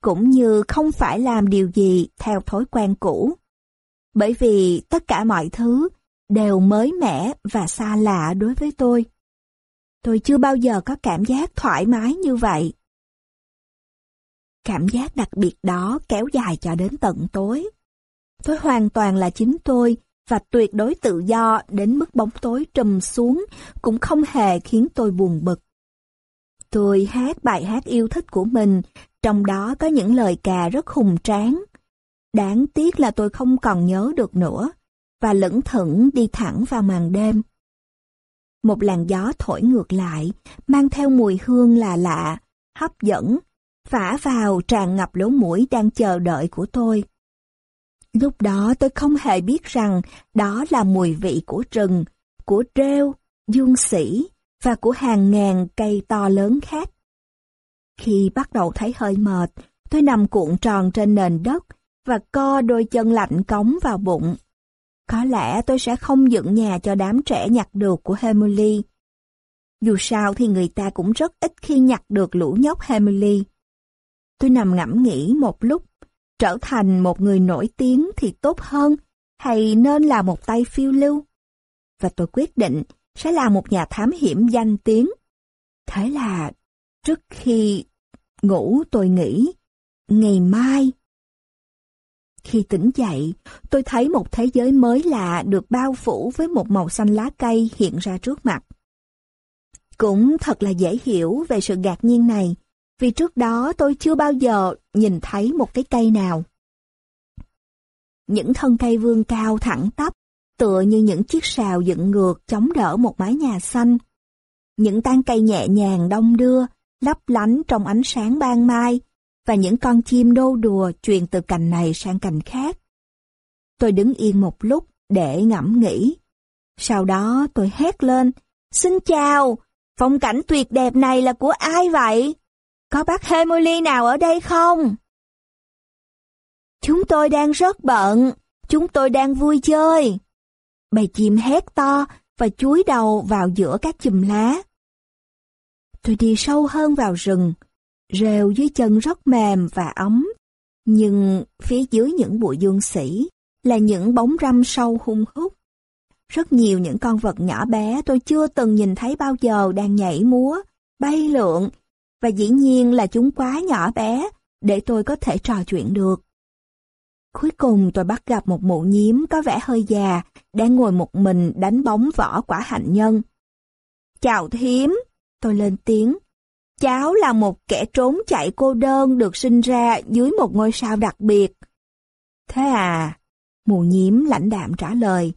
Cũng như không phải làm điều gì theo thói quen cũ. Bởi vì tất cả mọi thứ đều mới mẻ và xa lạ đối với tôi. Tôi chưa bao giờ có cảm giác thoải mái như vậy. Cảm giác đặc biệt đó kéo dài cho đến tận tối. Tôi hoàn toàn là chính tôi và tuyệt đối tự do đến mức bóng tối trùm xuống cũng không hề khiến tôi buồn bực. Tôi hát bài hát yêu thích của mình, trong đó có những lời ca rất hùng tráng. Đáng tiếc là tôi không còn nhớ được nữa, và lững thững đi thẳng vào màn đêm. Một làn gió thổi ngược lại, mang theo mùi hương là lạ, hấp dẫn, phả vào tràn ngập lỗ mũi đang chờ đợi của tôi. Lúc đó tôi không hề biết rằng đó là mùi vị của rừng, của rêu, dương sĩ và của hàng ngàn cây to lớn khác. Khi bắt đầu thấy hơi mệt, tôi nằm cuộn tròn trên nền đất và co đôi chân lạnh cống vào bụng. Có lẽ tôi sẽ không dựng nhà cho đám trẻ nhặt được của Hemily. Dù sao thì người ta cũng rất ít khi nhặt được lũ nhóc Hemily. Tôi nằm ngẫm nghĩ một lúc trở thành một người nổi tiếng thì tốt hơn, hay nên là một tay phiêu lưu? Và tôi quyết định sẽ là một nhà thám hiểm danh tiếng. Thế là trước khi ngủ tôi nghĩ, ngày mai. Khi tỉnh dậy, tôi thấy một thế giới mới lạ được bao phủ với một màu xanh lá cây hiện ra trước mặt. Cũng thật là dễ hiểu về sự ngạc nhiên này, vì trước đó tôi chưa bao giờ nhìn thấy một cái cây nào. Những thân cây vươn cao thẳng tắp, tựa như những chiếc sào dựng ngược chống đỡ một mái nhà xanh. Những tán cây nhẹ nhàng đông đưa, lấp lánh trong ánh sáng ban mai, và những con chim đô đùa truyền từ cành này sang cành khác. Tôi đứng yên một lúc để ngẫm nghĩ. Sau đó tôi hét lên, Xin chào, phong cảnh tuyệt đẹp này là của ai vậy? Có bác Hemoli nào ở đây không? Chúng tôi đang rất bận, chúng tôi đang vui chơi. Bầy chim hét to và chúi đầu vào giữa các chùm lá. Tôi đi sâu hơn vào rừng, rêu dưới chân rất mềm và ấm, nhưng phía dưới những bụi dương sĩ là những bóng râm sâu hung hút. Rất nhiều những con vật nhỏ bé tôi chưa từng nhìn thấy bao giờ đang nhảy múa, bay lượn và dĩ nhiên là chúng quá nhỏ bé để tôi có thể trò chuyện được. Cuối cùng tôi bắt gặp một mụ nhím có vẻ hơi già, đang ngồi một mình đánh bóng vỏ quả hạnh nhân. Chào thím, tôi lên tiếng. Cháu là một kẻ trốn chạy cô đơn được sinh ra dưới một ngôi sao đặc biệt. Thế à? Mụ nhiễm lãnh đạm trả lời.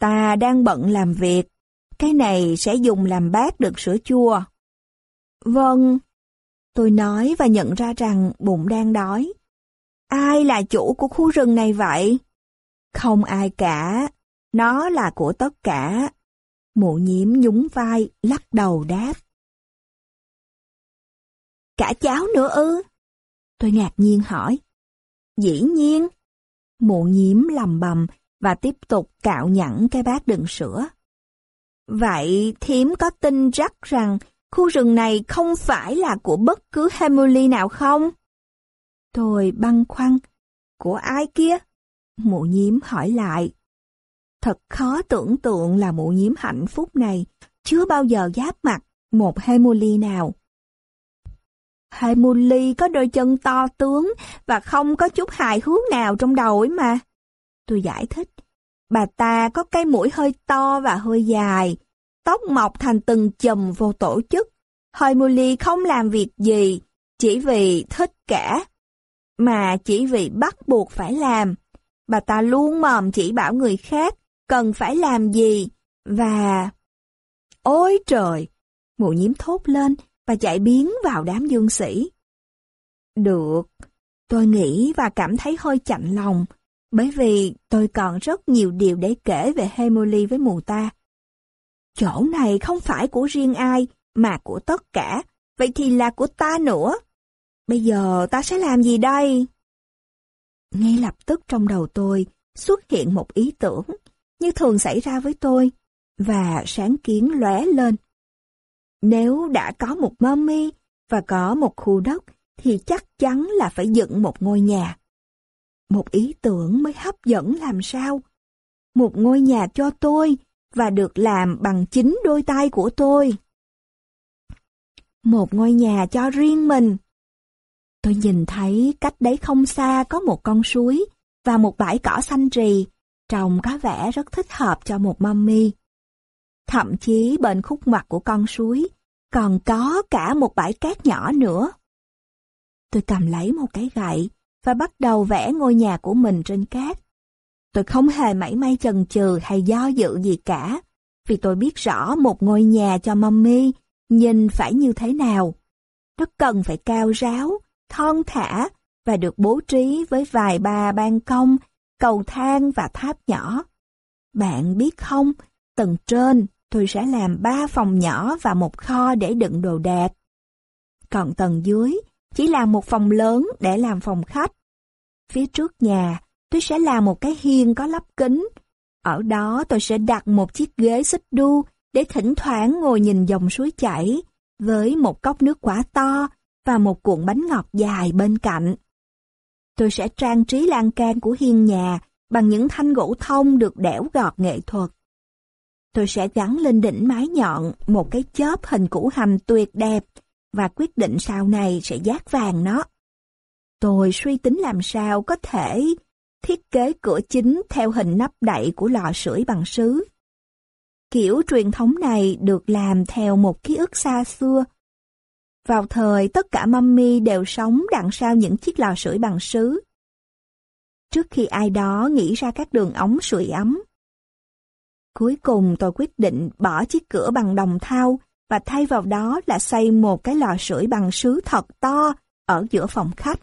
Ta đang bận làm việc. Cái này sẽ dùng làm bát đựng sữa chua. Vâng, Tôi nói và nhận ra rằng bụng đang đói. Ai là chủ của khu rừng này vậy? Không ai cả. Nó là của tất cả. Mụ nhiễm nhún vai, lắc đầu đáp. Cả cháu nữa ư? Tôi ngạc nhiên hỏi. Dĩ nhiên. Mụ nhiễm lầm bầm và tiếp tục cạo nhẵn cái bát đựng sữa. Vậy thiếm có tin rắc rằng khu rừng này không phải là của bất cứ Hemuli nào không? Tôi băn khoăn. Của ai kia? Mụ nhiễm hỏi lại. Thật khó tưởng tượng là mụ nhiễm hạnh phúc này chưa bao giờ giáp mặt một hemuli nào. Hemoli có đôi chân to tướng và không có chút hài hước nào trong đầu ấy mà. Tôi giải thích. Bà ta có cái mũi hơi to và hơi dài, tóc mọc thành từng chùm vô tổ chức. Hơi muli không làm việc gì, chỉ vì thích cả, mà chỉ vì bắt buộc phải làm. Bà ta luôn mòm chỉ bảo người khác cần phải làm gì, và... Ôi trời! Mụ nhiễm thốt lên và chạy biến vào đám dương sĩ. Được, tôi nghĩ và cảm thấy hơi chạnh lòng, bởi vì tôi còn rất nhiều điều để kể về Hemoly với mù ta. Chỗ này không phải của riêng ai, mà của tất cả, vậy thì là của ta nữa. Bây giờ ta sẽ làm gì đây? Ngay lập tức trong đầu tôi xuất hiện một ý tưởng, như thường xảy ra với tôi, và sáng kiến lóe lên. Nếu đã có một mummy và có một khu đất, thì chắc chắn là phải dựng một ngôi nhà. Một ý tưởng mới hấp dẫn làm sao? Một ngôi nhà cho tôi và được làm bằng chính đôi tay của tôi. Một ngôi nhà cho riêng mình. Tôi nhìn thấy cách đấy không xa có một con suối và một bãi cỏ xanh rì, trông có vẻ rất thích hợp cho một mummy. Thậm chí bên khúc mặt của con suối còn có cả một bãi cát nhỏ nữa. Tôi cầm lấy một cái gậy và bắt đầu vẽ ngôi nhà của mình trên cát. Tôi không hề mảy may chần chừ hay do dự gì cả, vì tôi biết rõ một ngôi nhà cho mommy nhìn phải như thế nào. Nó cần phải cao ráo, thon thả và được bố trí với vài ba ban công, cầu thang và tháp nhỏ. Bạn biết không, tầng trên tôi sẽ làm ba phòng nhỏ và một kho để đựng đồ đạc. Còn tầng dưới chỉ là một phòng lớn để làm phòng khách. Phía trước nhà, tôi sẽ làm một cái hiên có lắp kính. Ở đó tôi sẽ đặt một chiếc ghế xích đu để thỉnh thoảng ngồi nhìn dòng suối chảy với một cốc nước quả to và một cuộn bánh ngọt dài bên cạnh. Tôi sẽ trang trí lan can của hiên nhà bằng những thanh gỗ thông được đẽo gọt nghệ thuật. Tôi sẽ gắn lên đỉnh mái nhọn một cái chớp hình củ hành tuyệt đẹp và quyết định sau này sẽ dát vàng nó. Tôi suy tính làm sao có thể thiết kế cửa chính theo hình nắp đậy của lò sưởi bằng sứ. Kiểu truyền thống này được làm theo một ký ức xa xưa. Vào thời tất cả mummy đều sống đằng sau những chiếc lò sưởi bằng sứ. Trước khi ai đó nghĩ ra các đường ống sưởi ấm, Cuối cùng tôi quyết định bỏ chiếc cửa bằng đồng thau và thay vào đó là xây một cái lò sưởi bằng sứ thật to ở giữa phòng khách.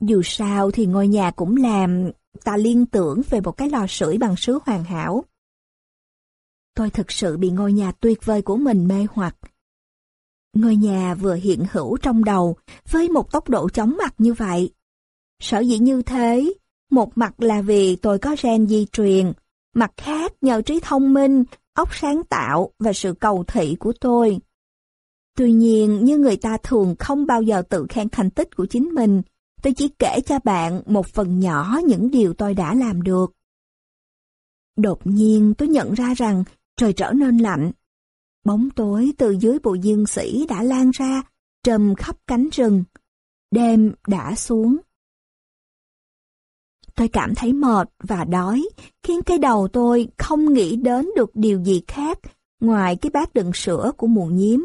Dù sao thì ngôi nhà cũng làm, ta liên tưởng về một cái lò sưởi bằng sứ hoàn hảo. Tôi thực sự bị ngôi nhà tuyệt vời của mình mê hoặc. Ngôi nhà vừa hiện hữu trong đầu, với một tốc độ chóng mặt như vậy. Sở dĩ như thế một mặt là vì tôi có gen di truyền, mặt khác nhờ trí thông minh, óc sáng tạo và sự cầu thị của tôi. Tuy nhiên, như người ta thường không bao giờ tự khen thành tích của chính mình, tôi chỉ kể cho bạn một phần nhỏ những điều tôi đã làm được. Đột nhiên tôi nhận ra rằng trời trở nên lạnh. Bóng tối từ dưới bộ dương sĩ đã lan ra, trầm khắp cánh rừng. Đêm đã xuống. Tôi cảm thấy mệt và đói, khiến cái đầu tôi không nghĩ đến được điều gì khác ngoài cái bát đựng sữa của mụ nhiếm.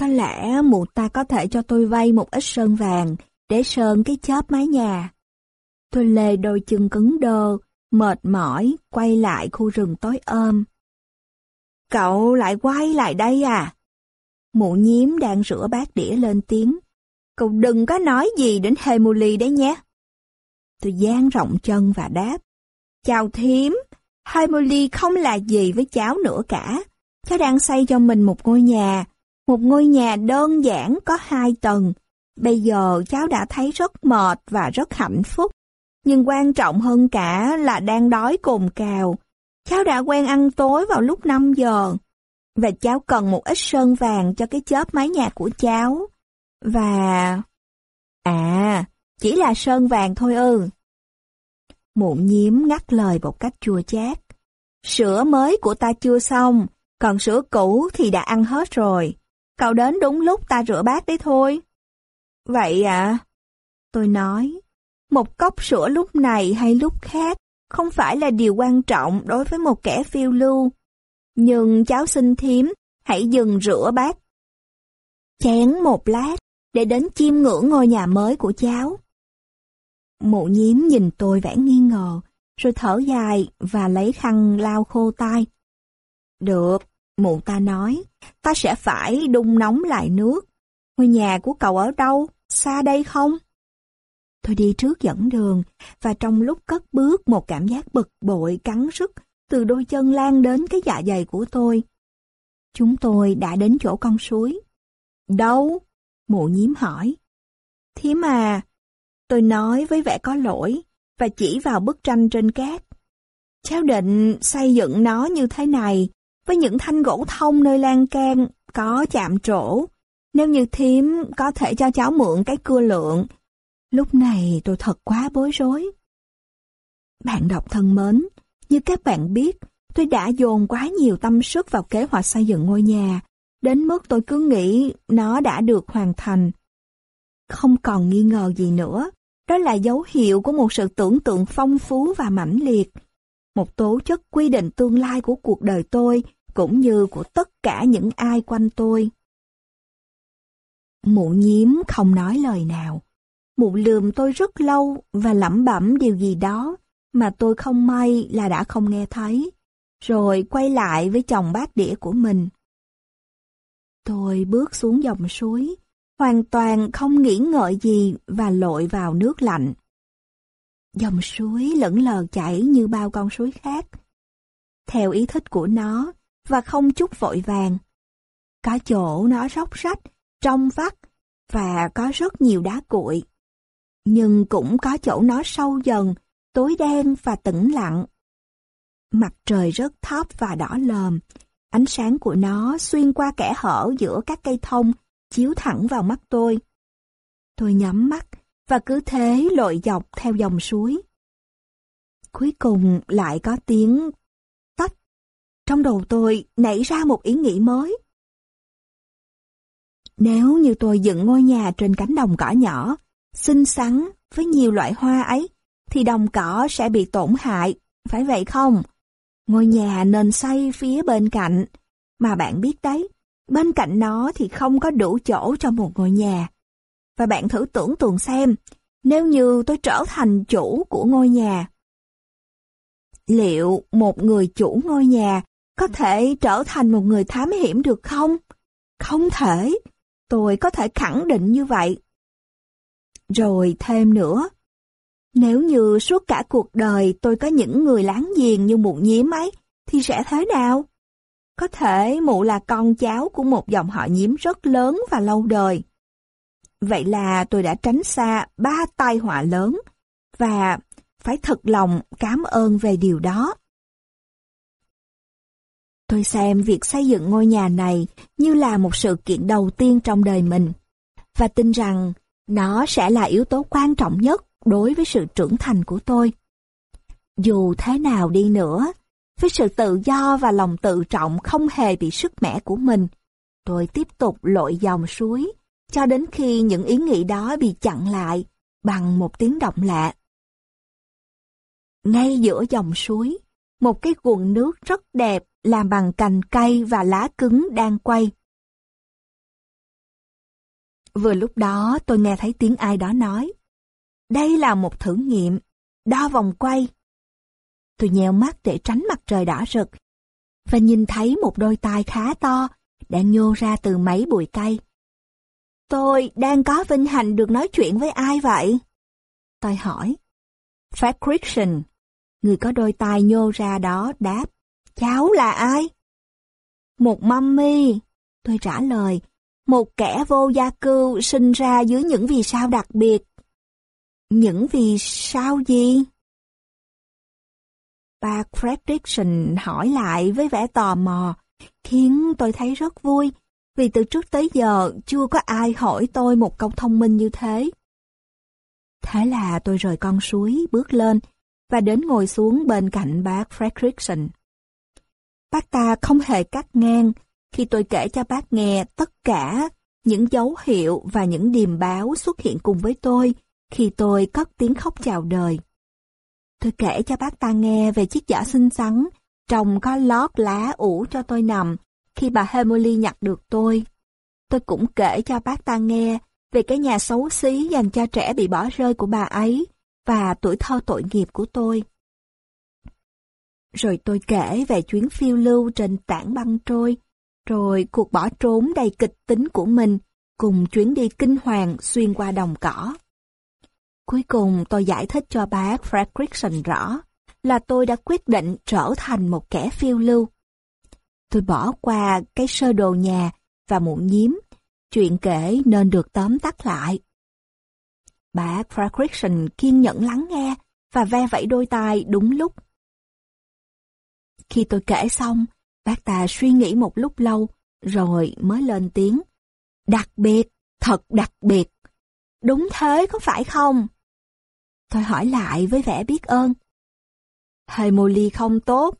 Có lẽ mụ ta có thể cho tôi vay một ít sơn vàng để sơn cái chớp mái nhà. Tôi lê đôi chân cứng đơ, mệt mỏi, quay lại khu rừng tối ôm. Cậu lại quay lại đây à? Mụ nhiếm đang rửa bát đĩa lên tiếng. Cậu đừng có nói gì đến Hemuli đấy nhé. Tôi dang rộng chân và đáp. Chào thím, hai Molly không là gì với cháu nữa cả. Cháu đang xây cho mình một ngôi nhà, một ngôi nhà đơn giản có hai tầng. Bây giờ cháu đã thấy rất mệt và rất hạnh phúc. Nhưng quan trọng hơn cả là đang đói cồn cào. Cháu đã quen ăn tối vào lúc 5 giờ. Và cháu cần một ít sơn vàng cho cái chớp mái nhà của cháu. Và... À, chỉ là sơn vàng thôi ư. mụn nhiếm ngắt lời một cách chua chát. Sữa mới của ta chưa xong, còn sữa cũ thì đã ăn hết rồi. Cậu đến đúng lúc ta rửa bát đấy thôi. Vậy à? Tôi nói, một cốc sữa lúc này hay lúc khác không phải là điều quan trọng đối với một kẻ phiêu lưu. Nhưng cháu xin thím, hãy dừng rửa bát. Chén một lát để đến chiêm ngưỡng ngôi nhà mới của cháu. Mụ nhiếm nhìn tôi vẻ nghi ngờ, rồi thở dài và lấy khăn lau khô tay. Được, mụ ta nói, ta sẽ phải đun nóng lại nước. Ngôi nhà của cậu ở đâu? Xa đây không? Tôi đi trước dẫn đường, và trong lúc cất bước một cảm giác bực bội cắn rứt từ đôi chân lan đến cái dạ dày của tôi. Chúng tôi đã đến chỗ con suối. Đâu? Mụ nhím hỏi. thế à, tôi nói với vẻ có lỗi và chỉ vào bức tranh trên cát. Cháu định xây dựng nó như thế này, với những thanh gỗ thông nơi lan can có chạm trổ. Nếu như thím có thể cho cháu mượn cái cưa lượng. Lúc này tôi thật quá bối rối. Bạn đọc thân mến, như các bạn biết, tôi đã dồn quá nhiều tâm sức vào kế hoạch xây dựng ngôi nhà, đến mức tôi cứ nghĩ nó đã được hoàn thành. Không còn nghi ngờ gì nữa, đó là dấu hiệu của một sự tưởng tượng phong phú và mãnh liệt. Một tố chất quy định tương lai của cuộc đời tôi, cũng như của tất cả những ai quanh tôi. Mụ nhiếm không nói lời nào. Mụ lườm tôi rất lâu và lẩm bẩm điều gì đó mà tôi không may là đã không nghe thấy, rồi quay lại với chồng bát đĩa của mình. Tôi bước xuống dòng suối, hoàn toàn không nghĩ ngợi gì và lội vào nước lạnh. Dòng suối lẫn lờ chảy như bao con suối khác. Theo ý thích của nó và không chút vội vàng. Có chỗ nó róc rách, trong vắt và có rất nhiều đá cuội. Nhưng cũng có chỗ nó sâu dần, tối đen và tĩnh lặng. Mặt trời rất thấp và đỏ lờm, ánh sáng của nó xuyên qua kẽ hở giữa các cây thông, chiếu thẳng vào mắt tôi. Tôi nhắm mắt và cứ thế lội dọc theo dòng suối. Cuối cùng lại có tiếng tách. Trong đầu tôi nảy ra một ý nghĩ mới. Nếu như tôi dựng ngôi nhà trên cánh đồng cỏ nhỏ, xinh xắn với nhiều loại hoa ấy, thì đồng cỏ sẽ bị tổn hại, phải vậy không? Ngôi nhà nên xây phía bên cạnh, mà bạn biết đấy, bên cạnh nó thì không có đủ chỗ cho một ngôi nhà. Và bạn thử tưởng tượng xem, nếu như tôi trở thành chủ của ngôi nhà, liệu một người chủ ngôi nhà có thể trở thành một người thám hiểm được không? Không thể, tôi có thể khẳng định như vậy. Rồi thêm nữa, nếu như suốt cả cuộc đời tôi có những người láng giềng như mụn nhím ấy, thì sẽ thế nào? Có thể mụ là con cháu của một dòng họ nhiễm rất lớn và lâu đời. Vậy là tôi đã tránh xa ba tai họa lớn và phải thật lòng cảm ơn về điều đó. Tôi xem việc xây dựng ngôi nhà này như là một sự kiện đầu tiên trong đời mình và tin rằng nó sẽ là yếu tố quan trọng nhất đối với sự trưởng thành của tôi. Dù thế nào đi nữa, với sự tự do và lòng tự trọng không hề bị sức mẻ của mình, tôi tiếp tục lội dòng suối, cho đến khi những ý nghĩ đó bị chặn lại bằng một tiếng động lạ. Ngay giữa dòng suối, một cái quần nước rất đẹp làm bằng cành cây và lá cứng đang quay. Vừa lúc đó tôi nghe thấy tiếng ai đó nói. Đây là một thử nghiệm, đo vòng quay. Tôi nheo mắt để tránh mặt trời đỏ rực, và nhìn thấy một đôi tai khá to đang nhô ra từ mấy bụi cây. Tôi đang có vinh hạnh được nói chuyện với ai vậy? Tôi hỏi. Fat Christian, người có đôi tai nhô ra đó đáp. Cháu là ai? Một mummy, tôi trả lời. Một kẻ vô gia cư sinh ra dưới những vì sao đặc biệt. Những vì sao gì? Bà Fredrickson hỏi lại với vẻ tò mò, khiến tôi thấy rất vui, vì từ trước tới giờ chưa có ai hỏi tôi một câu thông minh như thế. Thế là tôi rời con suối, bước lên, và đến ngồi xuống bên cạnh bác Fredrickson. Bác ta không hề cắt ngang khi tôi kể cho bác nghe tất cả những dấu hiệu và những điềm báo xuất hiện cùng với tôi khi tôi cất tiếng khóc chào đời. Tôi kể cho bác ta nghe về chiếc giỏ xinh xắn, trồng có lót lá ủ cho tôi nằm khi bà Hemoli nhặt được tôi. Tôi cũng kể cho bác ta nghe về cái nhà xấu xí dành cho trẻ bị bỏ rơi của bà ấy và tuổi thơ tội nghiệp của tôi. Rồi tôi kể về chuyến phiêu lưu trên tảng băng trôi, rồi cuộc bỏ trốn đầy kịch tính của mình cùng chuyến đi kinh hoàng xuyên qua đồng cỏ. Cuối cùng tôi giải thích cho bác Fredrickson rõ là tôi đã quyết định trở thành một kẻ phiêu lưu. Tôi bỏ qua cái sơ đồ nhà và muộn nhiếm, chuyện kể nên được tóm tắt lại. Bác Fredrickson kiên nhẫn lắng nghe và ve vẫy đôi tai đúng lúc. Khi tôi kể xong, bác ta suy nghĩ một lúc lâu, rồi mới lên tiếng. Đặc biệt, thật đặc biệt. Đúng thế có phải không? Tôi hỏi lại với vẻ biết ơn. Molly không tốt.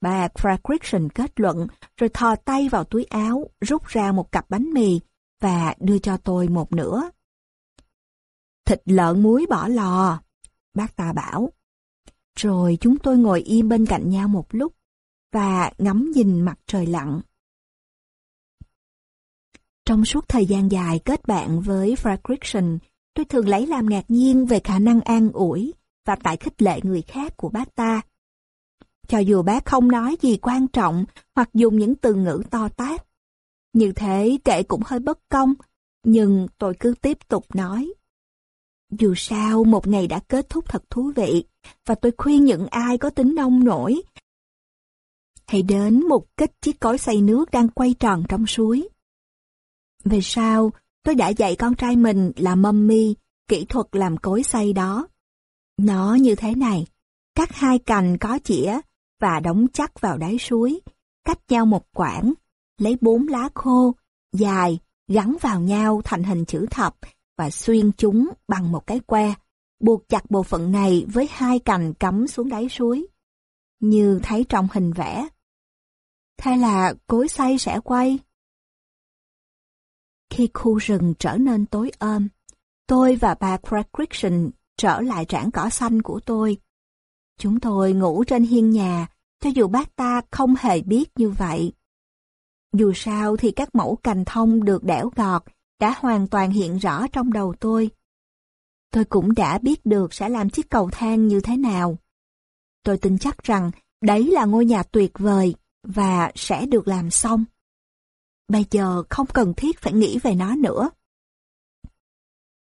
Bà Fracriction kết luận, rồi thò tay vào túi áo, rút ra một cặp bánh mì và đưa cho tôi một nửa. Thịt lợn muối bỏ lò, bác ta bảo. Rồi chúng tôi ngồi im bên cạnh nhau một lúc và ngắm nhìn mặt trời lặn. Trong suốt thời gian dài kết bạn với Fracriction tôi thường lấy làm ngạc nhiên về khả năng an ủi và tại khích lệ người khác của bác ta. Cho dù bác không nói gì quan trọng hoặc dùng những từ ngữ to tát. Như thế kệ cũng hơi bất công, nhưng tôi cứ tiếp tục nói. Dù sao, một ngày đã kết thúc thật thú vị, và tôi khuyên những ai có tính nông nổi. Hãy đến một kích chiếc cối xay nước đang quay tròn trong suối. Về sau, tôi đã dạy con trai mình là mummy, kỹ thuật làm cối xay đó. Nó như thế này, cắt hai cành có chĩa và đóng chắc vào đáy suối, cách nhau một quãng, lấy bốn lá khô, dài, gắn vào nhau thành hình chữ thập và xuyên chúng bằng một cái que, buộc chặt bộ phận này với hai cành cắm xuống đáy suối, như thấy trong hình vẽ. Thế là cối xay sẽ quay. Khi khu rừng trở nên tối ôm, tôi và bà Fredrickson trở lại rãng cỏ xanh của tôi. Chúng tôi ngủ trên hiên nhà, cho dù bác ta không hề biết như vậy. Dù sao thì các mẫu cành thông được đẽo gọt đã hoàn toàn hiện rõ trong đầu tôi. Tôi cũng đã biết được sẽ làm chiếc cầu thang như thế nào. Tôi tin chắc rằng đấy là ngôi nhà tuyệt vời và sẽ được làm xong. Bây giờ không cần thiết phải nghĩ về nó nữa.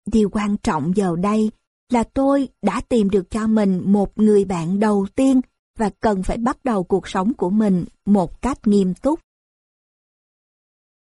Điều quan trọng giờ đây là tôi đã tìm được cho mình một người bạn đầu tiên và cần phải bắt đầu cuộc sống của mình một cách nghiêm túc.